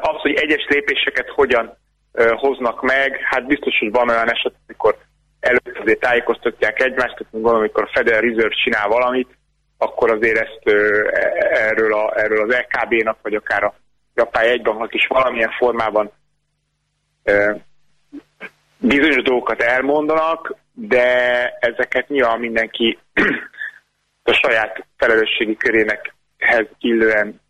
Az, hogy egyes lépéseket hogyan hoznak meg, hát biztos, hogy van olyan eset, amikor előtt azért tájékoztatják egymást, tehát gondolom, amikor a Federal Reserve csinál valamit, akkor azért ezt erről, a, erről az LKB-nak, vagy akár a Japán egybanknak is valamilyen formában bizonyos dolgokat elmondanak, de ezeket nyilván mindenki a saját felelősségi körének illően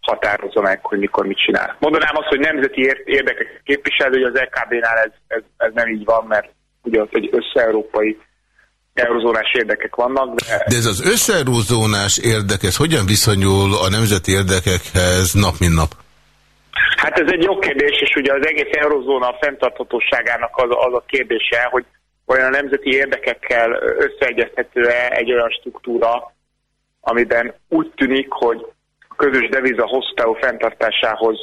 határozza meg, hogy mikor mit csinál. Mondanám azt, hogy nemzeti érdekek képviselő, hogy az LKB-nál ez, ez, ez nem így van, mert ugye ott egy össze-európai eurozónás érdekek vannak. De... de ez az össze-eurozónás érdek, ez hogyan viszonyul a nemzeti érdekekhez nap mint nap? Hát ez egy jó kérdés, és ugye az egész eurozóna fenntarthatóságának az, az a kérdése, hogy olyan nemzeti érdekekkel összeegyezhető-e egy olyan struktúra, amiben úgy tűnik, hogy a közös deviza hosszú távú fenntartásához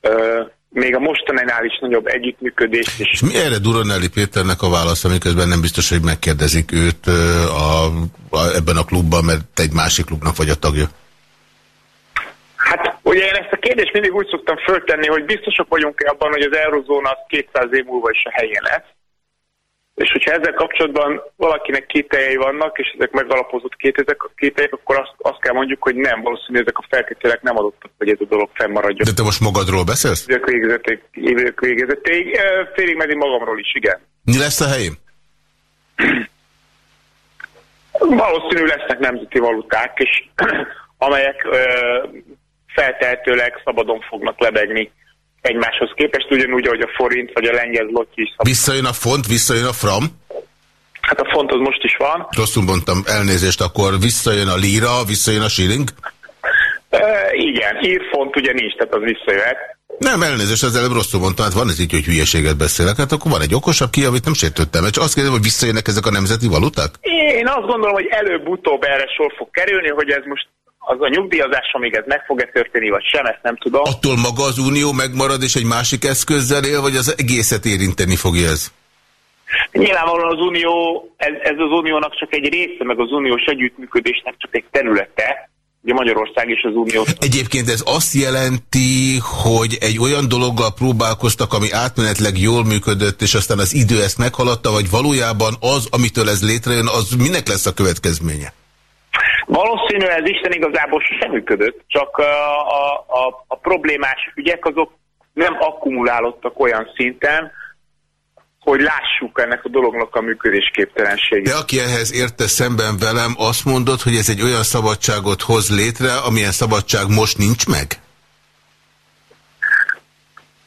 ö, még a mostaninál is nagyobb együttműködés. És, és mi erre Duronelli Péternek a válasz, amiközben nem biztos, hogy megkérdezik őt a, a, ebben a klubban, mert egy másik klubnak vagy a tagja? Hát ugye én ezt a kérdést mindig úgy szoktam föltenni, hogy biztosak vagyunk-e abban, hogy az eurozóna 200 év múlva is a helyén lesz. És hogyha ezzel kapcsolatban valakinek kételjei vannak, és ezek megalapozott kételjek, akkor azt, azt kell mondjuk, hogy nem, valószínűleg ezek a feltételek nem adottak, hogy ez a dolog fennmaradjon. De te most magadról beszélsz? Évek végezeték, évek végezeték, félig meddig magamról is, igen. Mi lesz a helyén? Valószínű lesznek nemzeti valuták, és amelyek ö, feltehetőleg szabadon fognak lebegni egymáshoz képest, ugyanúgy, ahogy a forint vagy a lengyel zloty is. Visszajön a font, visszajön a fram? Hát a font az most is van. Rosszul mondtam, elnézést, akkor visszajön a lira, visszajön a shilling? E, igen, font ugye nincs, tehát az visszajöhet. Nem, elnézést, az előbb rosszul mondtam, hát van ez így, hogy hülyeséget beszélek, hát akkor van egy okosabb ki, amit nem sértődtem. Csak azt kérdezem, hogy visszajönnek ezek a nemzeti valuták? Én azt gondolom, hogy előbb-utóbb erre sor fog kerülni, hogy ez most az a nyugdíjazás, amíg ez meg fog-e történni, vagy sem, ezt nem tudom. Attól maga az unió megmarad, és egy másik eszközzel él, vagy az egészet érinteni fogja ez? Nyilvánvalóan az unió, ez, ez az uniónak csak egy része, meg az uniós együttműködésnek csak egy területe, ugye Magyarország és az Unió. Egyébként ez azt jelenti, hogy egy olyan dologgal próbálkoztak, ami átmenetleg jól működött, és aztán az idő ezt meghaladta, vagy valójában az, amitől ez létrejön, az minek lesz a következménye? Valószínű ez Isten igazából sem működött, csak a, a, a, a problémás ügyek azok nem akkumulálódtak olyan szinten, hogy lássuk ennek a dolognak a működésképtelenségét. De aki ehhez érte szemben velem, azt mondod, hogy ez egy olyan szabadságot hoz létre, amilyen szabadság most nincs meg?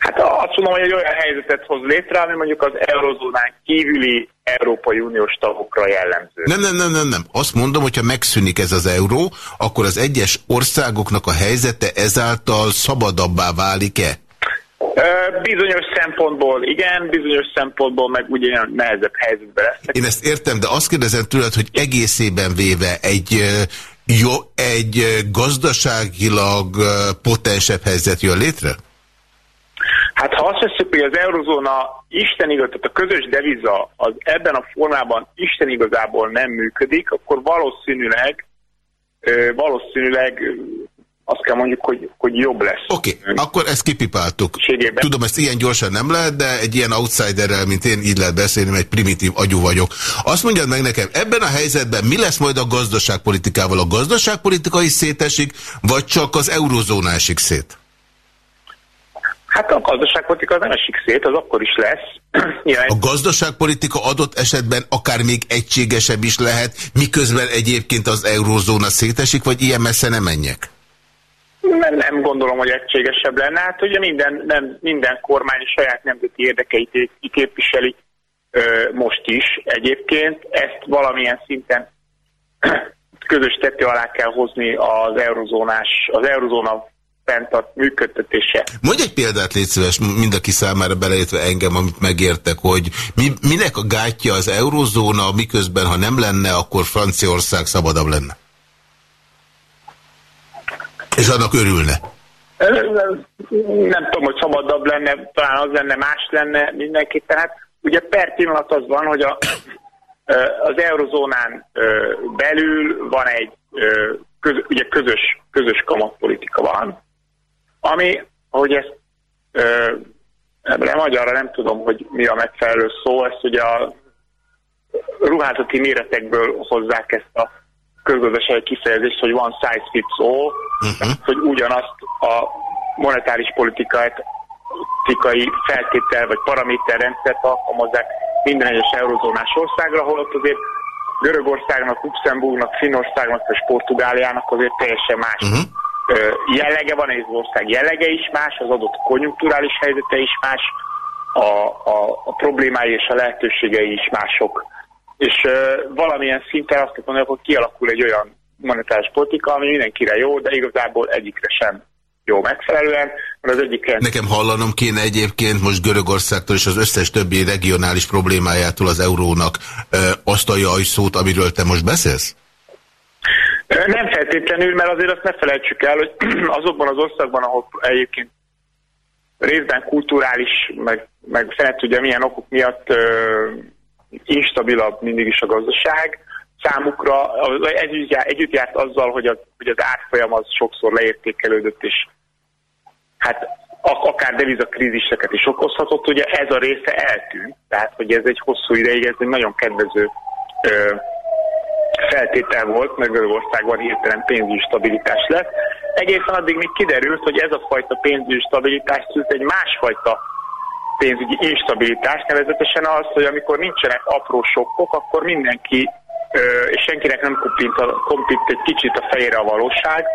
Hát azt mondom, hogy egy olyan helyzetet hoz létre, ami mondjuk az eurozónán kívüli Európai Uniós tagokra jellemző. Nem, nem, nem, nem, nem. Azt mondom, hogyha megszűnik ez az euró, akkor az egyes országoknak a helyzete ezáltal szabadabbá válik-e? Bizonyos szempontból igen, bizonyos szempontból meg ugye nehezebb helyzetbe lesznek. Én ezt értem, de azt kérdezem tőled, hogy egészében véve egy, jó, egy gazdaságilag potensebb helyzet jön létre? Hát ha azt veszük, hogy az eurozóna Isten igaz, tehát a közös deviza az ebben a formában Isten igazából nem működik, akkor valószínűleg valószínűleg azt kell mondjuk, hogy, hogy jobb lesz. Oké, okay, akkor ezt kipipáltuk. Ségében. Tudom, ezt ilyen gyorsan nem lehet, de egy ilyen outsiderrel, mint én, így lehet beszélni, mert egy primitív agyú vagyok. Azt mondjad meg nekem, ebben a helyzetben mi lesz majd a gazdaságpolitikával? A gazdaságpolitikai szétesik, vagy csak az eurozónásik szét? Hát a gazdaságpolitika nem esik szét, az akkor is lesz. a gazdaságpolitika adott esetben akár még egységesebb is lehet, miközben egyébként az eurózóna szétesik, vagy ilyen messze nem menjek? Nem, nem gondolom, hogy egységesebb lenne. Hát ugye minden, nem, minden kormány saját nemzeti érdekeit képviseli ö, most is egyébként. Ezt valamilyen szinten közös tető alá kell hozni az eurozónás, az eurozóna fenntart működtetése. Mondj egy példát, légy szíves, mind aki számára beleértve engem, amit megértek, hogy mi, minek a gátja az eurozóna, miközben ha nem lenne, akkor Franciaország szabadabb lenne? És annak örülne? Nem tudom, hogy szabadabb lenne, talán az lenne, más lenne mindenképpen. Hát ugye per pillanat az van, hogy a, az eurozónán belül van egy köz, ugye közös, közös kamatpolitika van, ami, ahogy ezt nem magyarra nem tudom, hogy mi a megfelelő szó, ezt ugye a ruházati méretekből hozzák ezt a közgazdasági kifejezést, hogy van size fits all, uh-huh. hogy ugyanazt a monetáris politikát politikai feltétel vagy paraméterrendszert alkalmazzák minden egyes eurozónás országra, ahol ott azért Görögországnak, Luxemburgnak, Finnországnak és Portugáliának azért teljesen más uh-huh. Jellege van, ez ország jellege is más, az adott konjunkturális helyzete is más, a, a, a problémái és a lehetőségei is mások. És uh, valamilyen szinten azt mondani, hogy kialakul egy olyan monetáris politika, ami mindenkire jó, de igazából egyikre sem jó megfelelően, mert az egyik... Nekem hallanom kéne egyébként most Görögországtól és az összes többi regionális problémájától az eurónak azt a szót, amiről te most beszélsz? Nem feltétlenül, mert azért azt ne felejtsük el, hogy azokban az országban, ahol egyébként részben kulturális, meg, meg fene tudja milyen okok miatt ö, instabilabb mindig is a gazdaság, számukra együtt, együtt járt azzal, hogy, a, hogy az árfolyam az sokszor leértékelődött, és hát akár devizakríziseket is okozhatott, ugye ez a része eltűnt, tehát hogy ez egy hosszú ideig, ez egy nagyon kedvező ö, feltétel volt, meg Görögországban hirtelen pénzügyi stabilitás lett. Egészen addig még kiderült, hogy ez a fajta pénzügyi stabilitás szült egy másfajta pénzügyi instabilitás, nevezetesen az, hogy amikor nincsenek apró sokkok, akkor mindenki és senkinek nem kompint, a, kompint egy kicsit a fejére a valóság,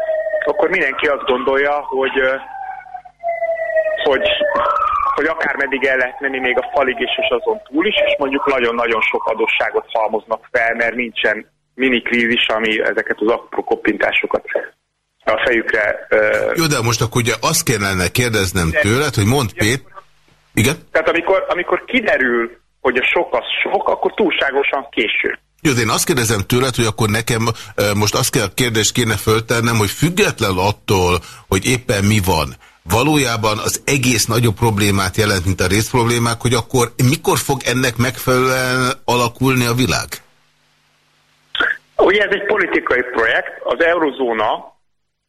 akkor mindenki azt gondolja, hogy, hogy, hogy akár meddig el lehet menni még a falig is, és azon túl is, és mondjuk nagyon-nagyon sok adósságot halmoznak fel, mert nincsen mini krízis, ami ezeket az apró koppintásokat a fejükre... Jó, de most akkor ugye azt kellene kérdeznem tőled, hogy mondd Pét... Igen? Tehát amikor, amikor kiderül, hogy a sok az sok, akkor túlságosan késő. Jó, én azt kérdezem tőled, hogy akkor nekem most azt kell a kérdést kéne föltennem, hogy független attól, hogy éppen mi van, valójában az egész nagyobb problémát jelent, mint a részproblémák, hogy akkor mikor fog ennek megfelelően alakulni a világ? Ugye ez egy politikai projekt, az eurozóna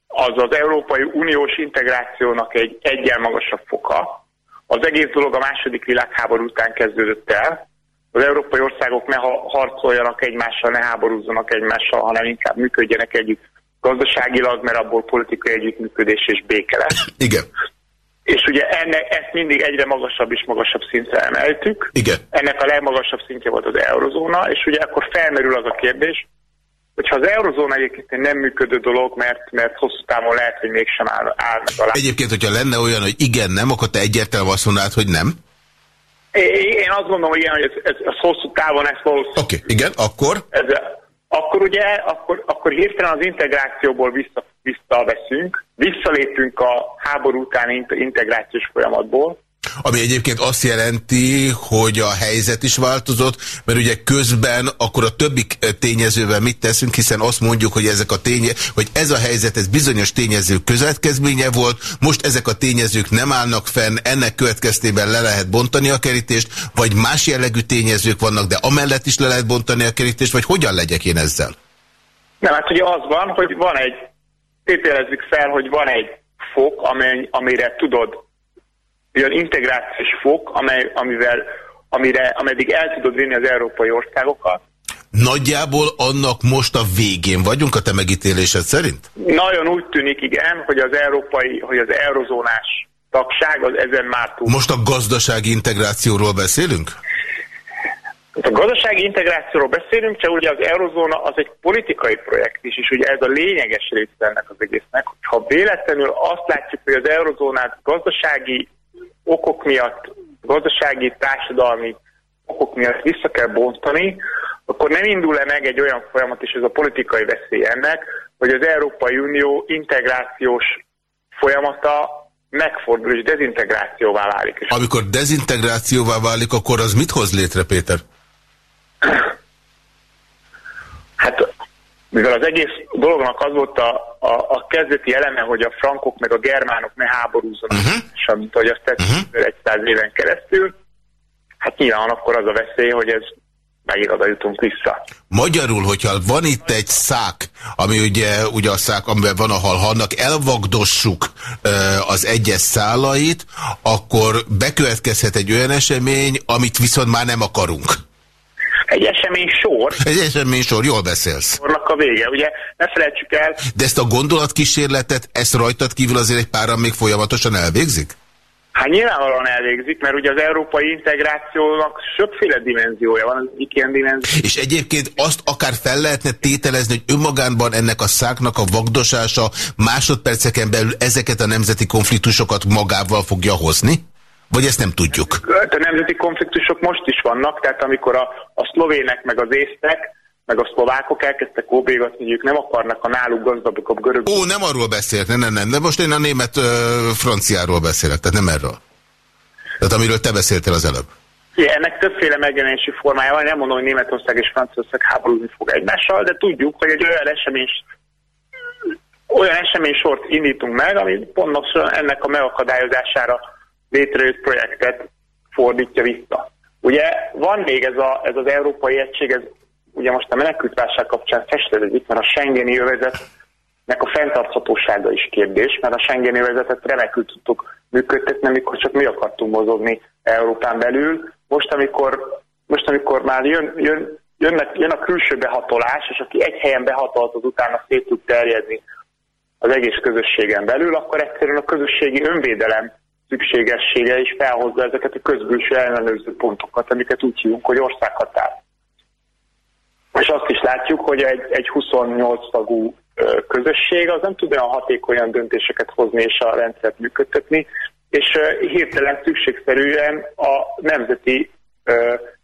az az Európai Uniós integrációnak egy egyen magasabb foka. Az egész dolog a második világháború után kezdődött el, az európai országok ne harcoljanak egymással, ne háborúzzanak egymással, hanem inkább működjenek együtt gazdaságilag, mert abból politikai együttműködés és béke lesz. Igen. És ugye ennek, ezt mindig egyre magasabb és magasabb szintre emeltük. Igen. Ennek a legmagasabb szintje volt az eurozóna, és ugye akkor felmerül az a kérdés, hogyha az eurozóna egyébként nem működő dolog, mert, mert hosszú távon lehet, hogy mégsem áll, áll meg alá. Egyébként, hogyha lenne olyan, hogy igen, nem, akkor te egyértelműen azt mondanád, hogy nem? Én azt gondolom, hogy igen, hogy ez, ez, ez hosszú távon ez valószínű. Oké, okay, igen, akkor? Ez, akkor ugye, akkor, akkor hirtelen az integrációból vissza, visszaveszünk, visszalépünk a háború utáni integrációs folyamatból, ami egyébként azt jelenti, hogy a helyzet is változott, mert ugye közben akkor a többi tényezővel mit teszünk, hiszen azt mondjuk, hogy ezek a ténye, hogy ez a helyzet, ez bizonyos tényezők következménye volt, most ezek a tényezők nem állnak fenn, ennek következtében le lehet bontani a kerítést, vagy más jellegű tényezők vannak, de amellett is le lehet bontani a kerítést, vagy hogyan legyek én ezzel? Nem, hát ugye az van, hogy van egy, tételezzük fel, hogy van egy fok, amely, amire tudod olyan integrációs fok, amely, amivel, amire, ameddig el tudod vinni az európai országokat. Nagyjából annak most a végén vagyunk a te megítélésed szerint? Nagyon úgy tűnik, igen, hogy az európai, hogy az eurozónás tagság az ezen már túl. Most a gazdasági integrációról beszélünk? A gazdasági integrációról beszélünk, csak ugye az eurozóna az egy politikai projekt is, és ugye ez a lényeges része ennek az egésznek. Ha véletlenül azt látjuk, hogy az eurozónát gazdasági okok miatt, gazdasági, társadalmi okok miatt vissza kell bontani, akkor nem indul-e meg egy olyan folyamat, és ez a politikai veszély ennek, hogy az Európai Unió integrációs folyamata megfordul és dezintegrációvá válik. Amikor dezintegrációvá válik, akkor az mit hoz létre, Péter? Hát mivel az egész dolognak az volt a, a, a kezdeti eleme, hogy a frankok meg a germánok ne háborúzzanak, uh-huh. és amit hogy azt tettük uh-huh. egy száz éven keresztül, hát nyilván akkor az a veszély, hogy ez megint oda jutunk vissza. Magyarul, hogyha van itt egy szák, ami ugye, ugye a szák, amiben van a hal, annak elvagdossuk az egyes szálait, akkor bekövetkezhet egy olyan esemény, amit viszont már nem akarunk. Egy esemény sor. Egy esemény sor, jól beszélsz. Sornak a vége, ugye ne felejtsük el. De ezt a gondolatkísérletet, ezt rajtad kívül azért egy páran még folyamatosan elvégzik? Hát nyilvánvalóan elvégzik, mert ugye az európai integrációnak sokféle dimenziója van, az egyik ilyen dimenzió. És egyébként azt akár fel lehetne tételezni, hogy önmagánban ennek a száknak a vagdosása másodperceken belül ezeket a nemzeti konfliktusokat magával fogja hozni? Vagy ezt nem tudjuk? A nemzeti konfliktusok most is vannak, tehát amikor a, a szlovének meg az észtek meg a szlovákok elkezdtek óbégatni, hogy ők nem akarnak a náluk gazdagabb görög. Ó, nem arról beszélt, nem, nem, nem, de most én a német ö, franciáról beszélek, tehát nem erről. Tehát amiről te beszéltél az előbb. Igen, ennek többféle megjelenési formája van, nem mondom, hogy Németország és Franciaország háborúzni fog egymással, de tudjuk, hogy egy olyan esemény olyan eseménysort indítunk meg, ami pontosan ennek a megakadályozására létrejött projektet fordítja vissza. Ugye van még ez, a, ez az európai egység, ez ugye most a menekültválság kapcsán festedezik, mert a Schengeni övezetnek a fenntarthatósága is kérdés, mert a Schengeni övezetet remekül tudtuk működtetni, amikor csak mi akartunk mozogni Európán belül. Most, amikor, most, amikor már jön, jön, jönnek, jön a külső behatolás, és aki egy helyen behatolt, az utána szét tud terjedni az egész közösségen belül, akkor egyszerűen a közösségi önvédelem szükségessége is felhozza ezeket a közbülső ellenőrző pontokat, amiket úgy hívunk, hogy országhatár. És azt is látjuk, hogy egy, egy 28 tagú közösség az nem tud olyan hatékonyan döntéseket hozni és a rendszert működtetni, és hirtelen szükségszerűen a nemzeti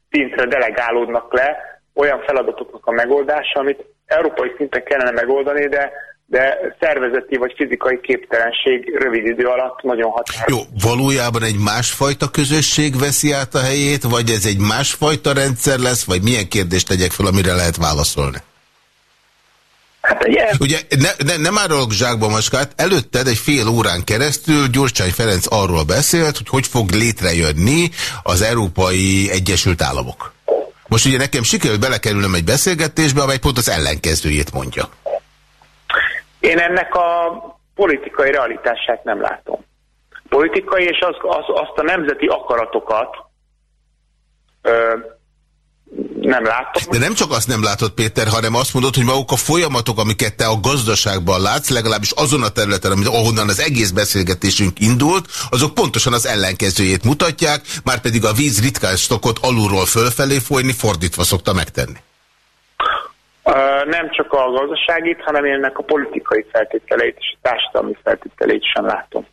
szintre delegálódnak le olyan feladatoknak a megoldása, amit európai szinten kellene megoldani, de de szervezeti vagy fizikai képtelenség rövid idő alatt nagyon határos. Jó, valójában egy másfajta közösség veszi át a helyét, vagy ez egy másfajta rendszer lesz, vagy milyen kérdést tegyek fel, amire lehet válaszolni? Hát ugye... Ugye ne, ne, nem árulok zsákba maskát, előtted egy fél órán keresztül Gyurcsány Ferenc arról beszélt, hogy hogy fog létrejönni az Európai Egyesült Államok. Most ugye nekem sikerült belekerülnöm egy beszélgetésbe, amely pont az ellenkezőjét mondja. Én ennek a politikai realitását nem látom. Politikai és az, az, azt a nemzeti akaratokat ö, nem látom. De nem csak azt nem látod, Péter, hanem azt mondod, hogy maguk a folyamatok, amiket te a gazdaságban látsz, legalábbis azon a területen, amit, ahonnan az egész beszélgetésünk indult, azok pontosan az ellenkezőjét mutatják, már pedig a víz ritkán stokot alulról fölfelé folyni, fordítva szokta megtenni. Nem csak a gazdaságit, hanem ennek a politikai feltételeit és a társadalmi feltételeit sem látom.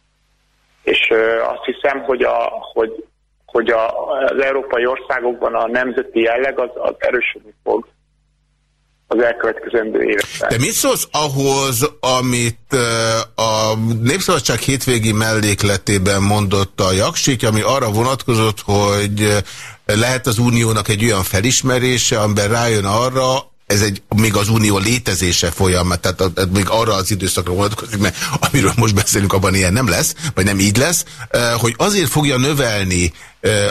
És azt hiszem, hogy, a, hogy, hogy a, az európai országokban a nemzeti jelleg az, az erősödni fog az elkövetkezendő években. De mit szólsz ahhoz, amit a Népszabadság hétvégi mellékletében mondott a Jaksik, ami arra vonatkozott, hogy lehet az uniónak egy olyan felismerése, amiben rájön arra, ez egy még az unió létezése folyamat, tehát még arra az időszakra vonatkozik, mert amiről most beszélünk, abban ilyen nem lesz, vagy nem így lesz, hogy azért fogja növelni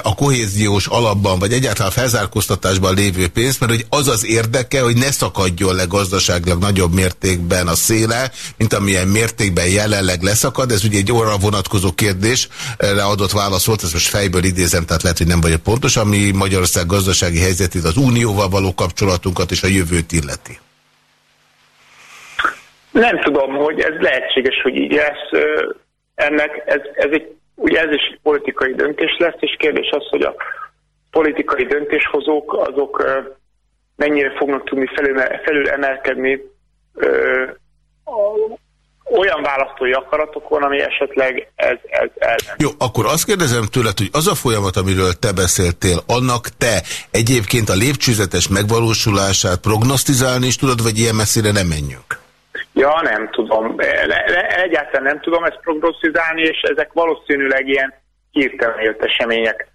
a kohéziós alapban, vagy egyáltalán felzárkóztatásban lévő pénzt, mert hogy az az érdeke, hogy ne szakadjon le gazdaságilag nagyobb mértékben a széle, mint amilyen mértékben jelenleg leszakad. Ez ugye egy óra vonatkozó kérdésre adott válasz volt, ezt most fejből idézem, tehát lehet, hogy nem vagyok pontos, ami Magyarország gazdasági helyzetét, az unióval való kapcsolatunkat és a jövőt illeti. Nem tudom, hogy ez lehetséges, hogy így lesz. Ennek ez, ez egy Ugye ez is egy politikai döntés lesz, és kérdés az, hogy a politikai döntéshozók azok mennyire fognak tudni felül, felül emelkedni olyan választói akaratokon, ami esetleg ez, ez ellen. Jó, akkor azt kérdezem tőled, hogy az a folyamat, amiről te beszéltél, annak te egyébként a lépcsőzetes megvalósulását prognosztizálni is tudod, vagy ilyen messzire nem menjünk? Ja, nem tudom. Egyáltalán nem tudom ezt prognosztizálni, és ezek valószínűleg ilyen hirtelen jött események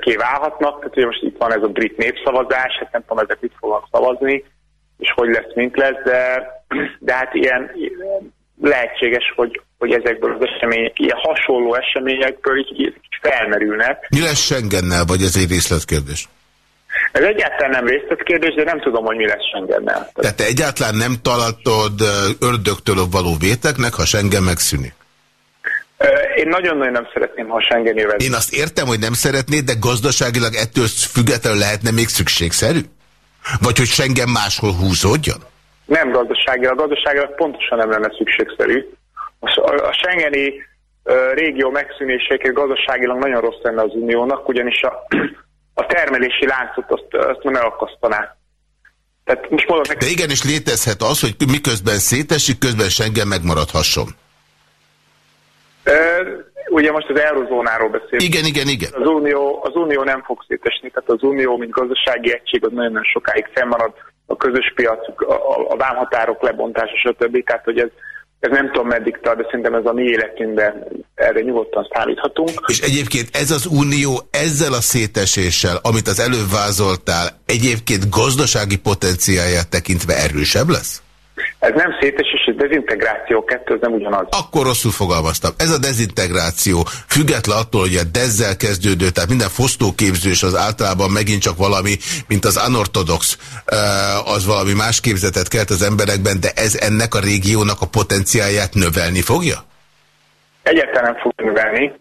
kiválhatnak. Tehát ugye most itt van ez a brit népszavazás, hát nem tudom, ezek mit fognak szavazni, és hogy lesz, mint lesz, de, de hát ilyen lehetséges, hogy, hogy ezekből az események, ilyen hasonló eseményekből így, így felmerülnek. Mi lesz Schengennel, vagy ez egy részletkérdés? Ez egyáltalán nem részletkérdés, de nem tudom, hogy mi lesz Schengennel. Tehát te egyáltalán nem találtod ördögtől való véteknek, ha Schengen megszűnik? Én nagyon-nagyon nem szeretném, ha Schengen jövet. Én azt értem, hogy nem szeretnéd, de gazdaságilag ettől függetlenül lehetne még szükségszerű? Vagy hogy Schengen máshol húzódjon? Nem gazdaságilag. Gazdaságilag pontosan nem lenne szükségszerű. A Schengeni régió megszűnéséként gazdaságilag nagyon rossz lenne az uniónak, ugyanis a, a termelési láncot azt, azt megakasztaná. Tehát most mondom, De igenis létezhet az, hogy miközben szétesik, közben Schengen megmaradhasson. E, ugye most az eurozónáról beszélünk. Igen, igen, igen. Az unió, az unió nem fog szétesni, tehát az unió, mint gazdasági egység, az nagyon-nagyon sokáig fennmarad, a közös piac, a, a, a vámhatárok lebontása, stb. Tehát, hogy ez, ez nem tudom meddig tart, de szerintem ez a mi életünkben erre nyugodtan szállíthatunk. És egyébként ez az unió ezzel a széteséssel, amit az előbb vázoltál, egyébként gazdasági potenciáját tekintve erősebb lesz? Ez nem szétesés, ez dezintegráció, kettő, ez nem ugyanaz. Akkor rosszul fogalmaztam. Ez a dezintegráció, független attól, hogy a dezzel kezdődő, tehát minden fosztóképzős az általában megint csak valami, mint az anortodox, az valami más képzetet kelt az emberekben, de ez ennek a régiónak a potenciáját növelni fogja? Egyáltalán nem fog növelni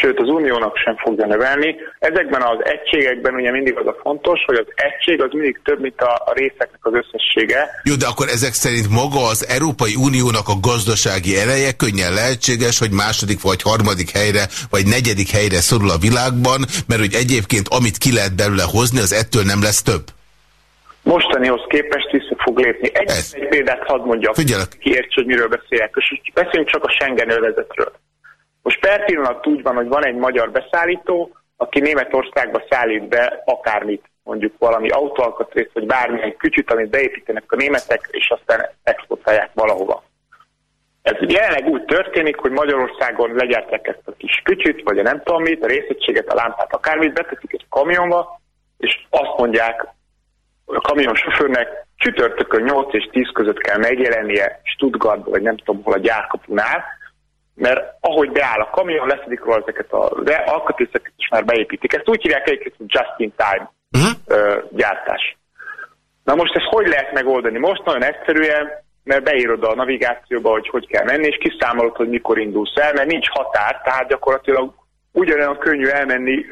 sőt az uniónak sem fogja növelni. Ezekben az egységekben ugye mindig az a fontos, hogy az egység az mindig több, mint a, részeknek az összessége. Jó, de akkor ezek szerint maga az Európai Uniónak a gazdasági ereje könnyen lehetséges, hogy második vagy harmadik helyre, vagy negyedik helyre szorul a világban, mert hogy egyébként amit ki lehet belőle hozni, az ettől nem lesz több. Mostanihoz képest vissza fog lépni. Egy, egy példát hadd mondjak, Figyelek. ki érts, hogy miről beszéljek. És beszéljünk csak a Schengen övezetről. Most per pillanat úgy van, hogy van egy magyar beszállító, aki Németországba szállít be akármit, mondjuk valami autóalkatrészt, vagy bármilyen kücsüt, amit beépítenek a németek, és aztán exportálják valahova. Ez jelenleg úgy történik, hogy Magyarországon legyártják ezt a kis kücsüt, vagy a nem tudom mit, a részegységet, a lámpát, akármit, beteszik egy kamionba, és azt mondják a kamion sofőrnek, csütörtökön 8 és 10 között kell megjelennie Stuttgartban, vagy nem tudom hol a gyárkapunál, mert ahogy beáll a kamion, leszedik róla ezeket a alkatrészeket, és már beépítik. Ezt úgy hívják egyébként, hogy just-in-time uh-huh. Gyártás. Na most ezt hogy lehet megoldani? Most nagyon egyszerűen, mert beírod a navigációba, hogy hogy kell menni, és kiszámolod, hogy mikor indulsz el, mert nincs határ, tehát gyakorlatilag ugyanolyan könnyű elmenni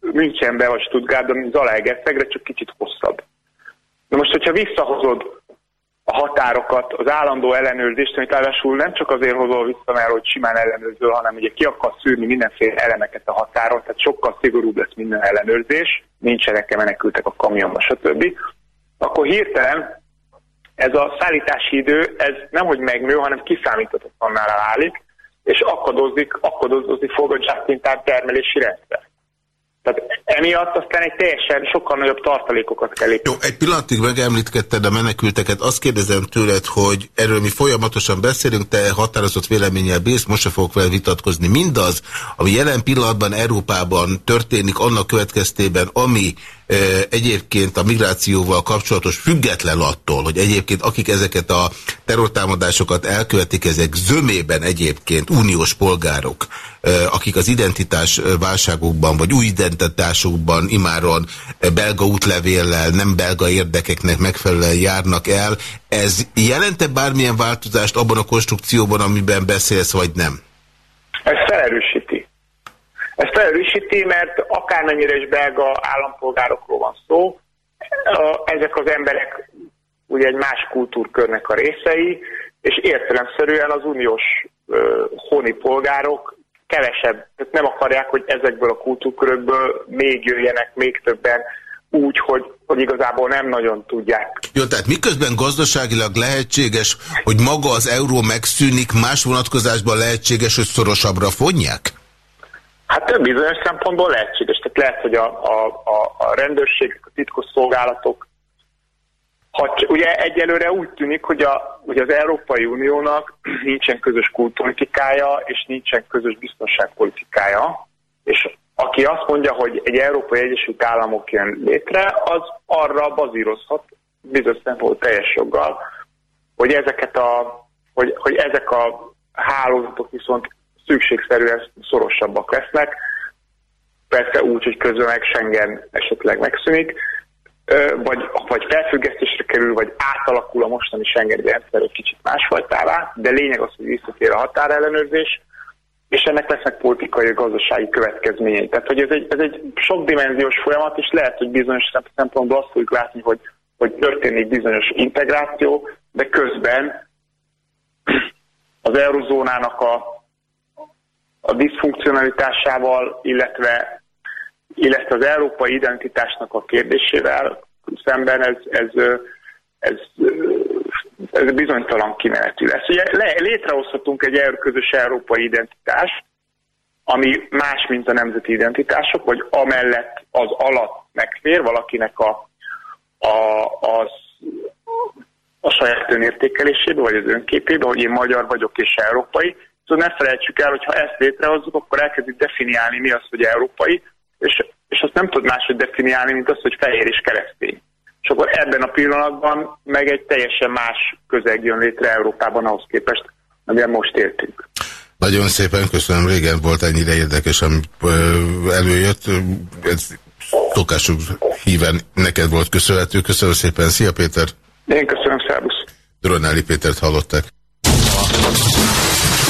Münchenbe vagy Stuttgartba, mint Zalaegerszegre, csak kicsit hosszabb. Na most, hogyha visszahozod a határokat, az állandó ellenőrzést, amit ráadásul nem csak azért hozol vissza, mert hogy simán ellenőrző, hanem ugye ki akar szűrni mindenféle elemeket a határon, tehát sokkal szigorúbb lesz minden ellenőrzés, nincsenek-e menekültek a kamionba, stb. Akkor hirtelen ez a szállítási idő, ez nem hogy megnő, hanem kiszámíthatatlanná válik, és akadozik, akadozni fog a just termelési rendszer. Tehát emiatt aztán egy teljesen sokkal nagyobb tartalékokat kell építeni. Jó, egy pillanatig megemlítgetted a menekülteket. Azt kérdezem tőled, hogy erről mi folyamatosan beszélünk, te határozott véleménnyel bírsz, most se fogok vele vitatkozni. Mindaz, ami jelen pillanatban Európában történik annak következtében, ami egyébként a migrációval kapcsolatos független attól, hogy egyébként akik ezeket a terrortámadásokat elkövetik, ezek zömében egyébként uniós polgárok, akik az identitás válságokban, vagy új identitásokban imáron belga útlevéllel, nem belga érdekeknek megfelelően járnak el. Ez jelente bármilyen változást abban a konstrukcióban, amiben beszélsz, vagy nem? Ez felerősíti. Ez felerősíti, mert akármennyire is belga állampolgárokról van szó, ezek az emberek ugye egy más kultúrkörnek a részei, és értelemszerűen az uniós honi polgárok kevesebb, tehát nem akarják, hogy ezekből a kultúrkörökből még jöjjenek, még többen, úgy, hogy, hogy igazából nem nagyon tudják. Jó, tehát miközben gazdaságilag lehetséges, hogy maga az euró megszűnik, más vonatkozásban lehetséges, hogy szorosabbra fonják? Hát több bizonyos szempontból lehetséges. Tehát lehet, hogy a, a, a, a rendőrség, a titkos szolgálatok, ha, ugye egyelőre úgy tűnik, hogy, a, hogy az Európai Uniónak nincsen közös kultpolitikája, és nincsen közös biztonságpolitikája, és aki azt mondja, hogy egy Európai Egyesült Államok jön létre, az arra bazírozhat bizonyos szempontból teljes joggal, hogy ezeket a, hogy, hogy ezek a hálózatok viszont szükségszerűen szorosabbak lesznek, persze úgy, hogy közben meg Schengen esetleg megszűnik, vagy, vagy felfüggesztésre kerül, vagy átalakul a mostani Schengen rendszer egy kicsit másfajtává, de lényeg az, hogy visszatér a határellenőrzés, és ennek lesznek politikai gazdasági következményei. Tehát, hogy ez egy, ez egy sokdimenziós folyamat, és lehet, hogy bizonyos szempontból azt fogjuk látni, hogy, hogy történik bizonyos integráció, de közben az eurozónának a a diszfunkcionalitásával, illetve, illetve az európai identitásnak a kérdésével szemben ez, ez, ez, ez bizonytalan kimenetű lesz. Ugye le, létrehozhatunk egy közös európai identitást, ami más, mint a nemzeti identitások, vagy amellett az alatt megfér valakinek a, a, az, a saját önértékelésébe, vagy az önképébe, hogy én magyar vagyok és európai. Szóval ne felejtsük el, hogy ha ezt létrehozzuk, akkor elkezdjük definiálni mi az, hogy európai, és, és azt nem tud máshogy definiálni, mint azt, hogy fehér és keresztény. És akkor ebben a pillanatban meg egy teljesen más közeg jön létre Európában ahhoz képest, amiben most éltünk. Nagyon szépen köszönöm, régen volt ennyire érdekes, ami előjött. Ez szokásuk híven neked volt köszönhető. Köszönöm szépen, szia Péter! Én köszönöm, szervusz! Dronelli Pétert hallották.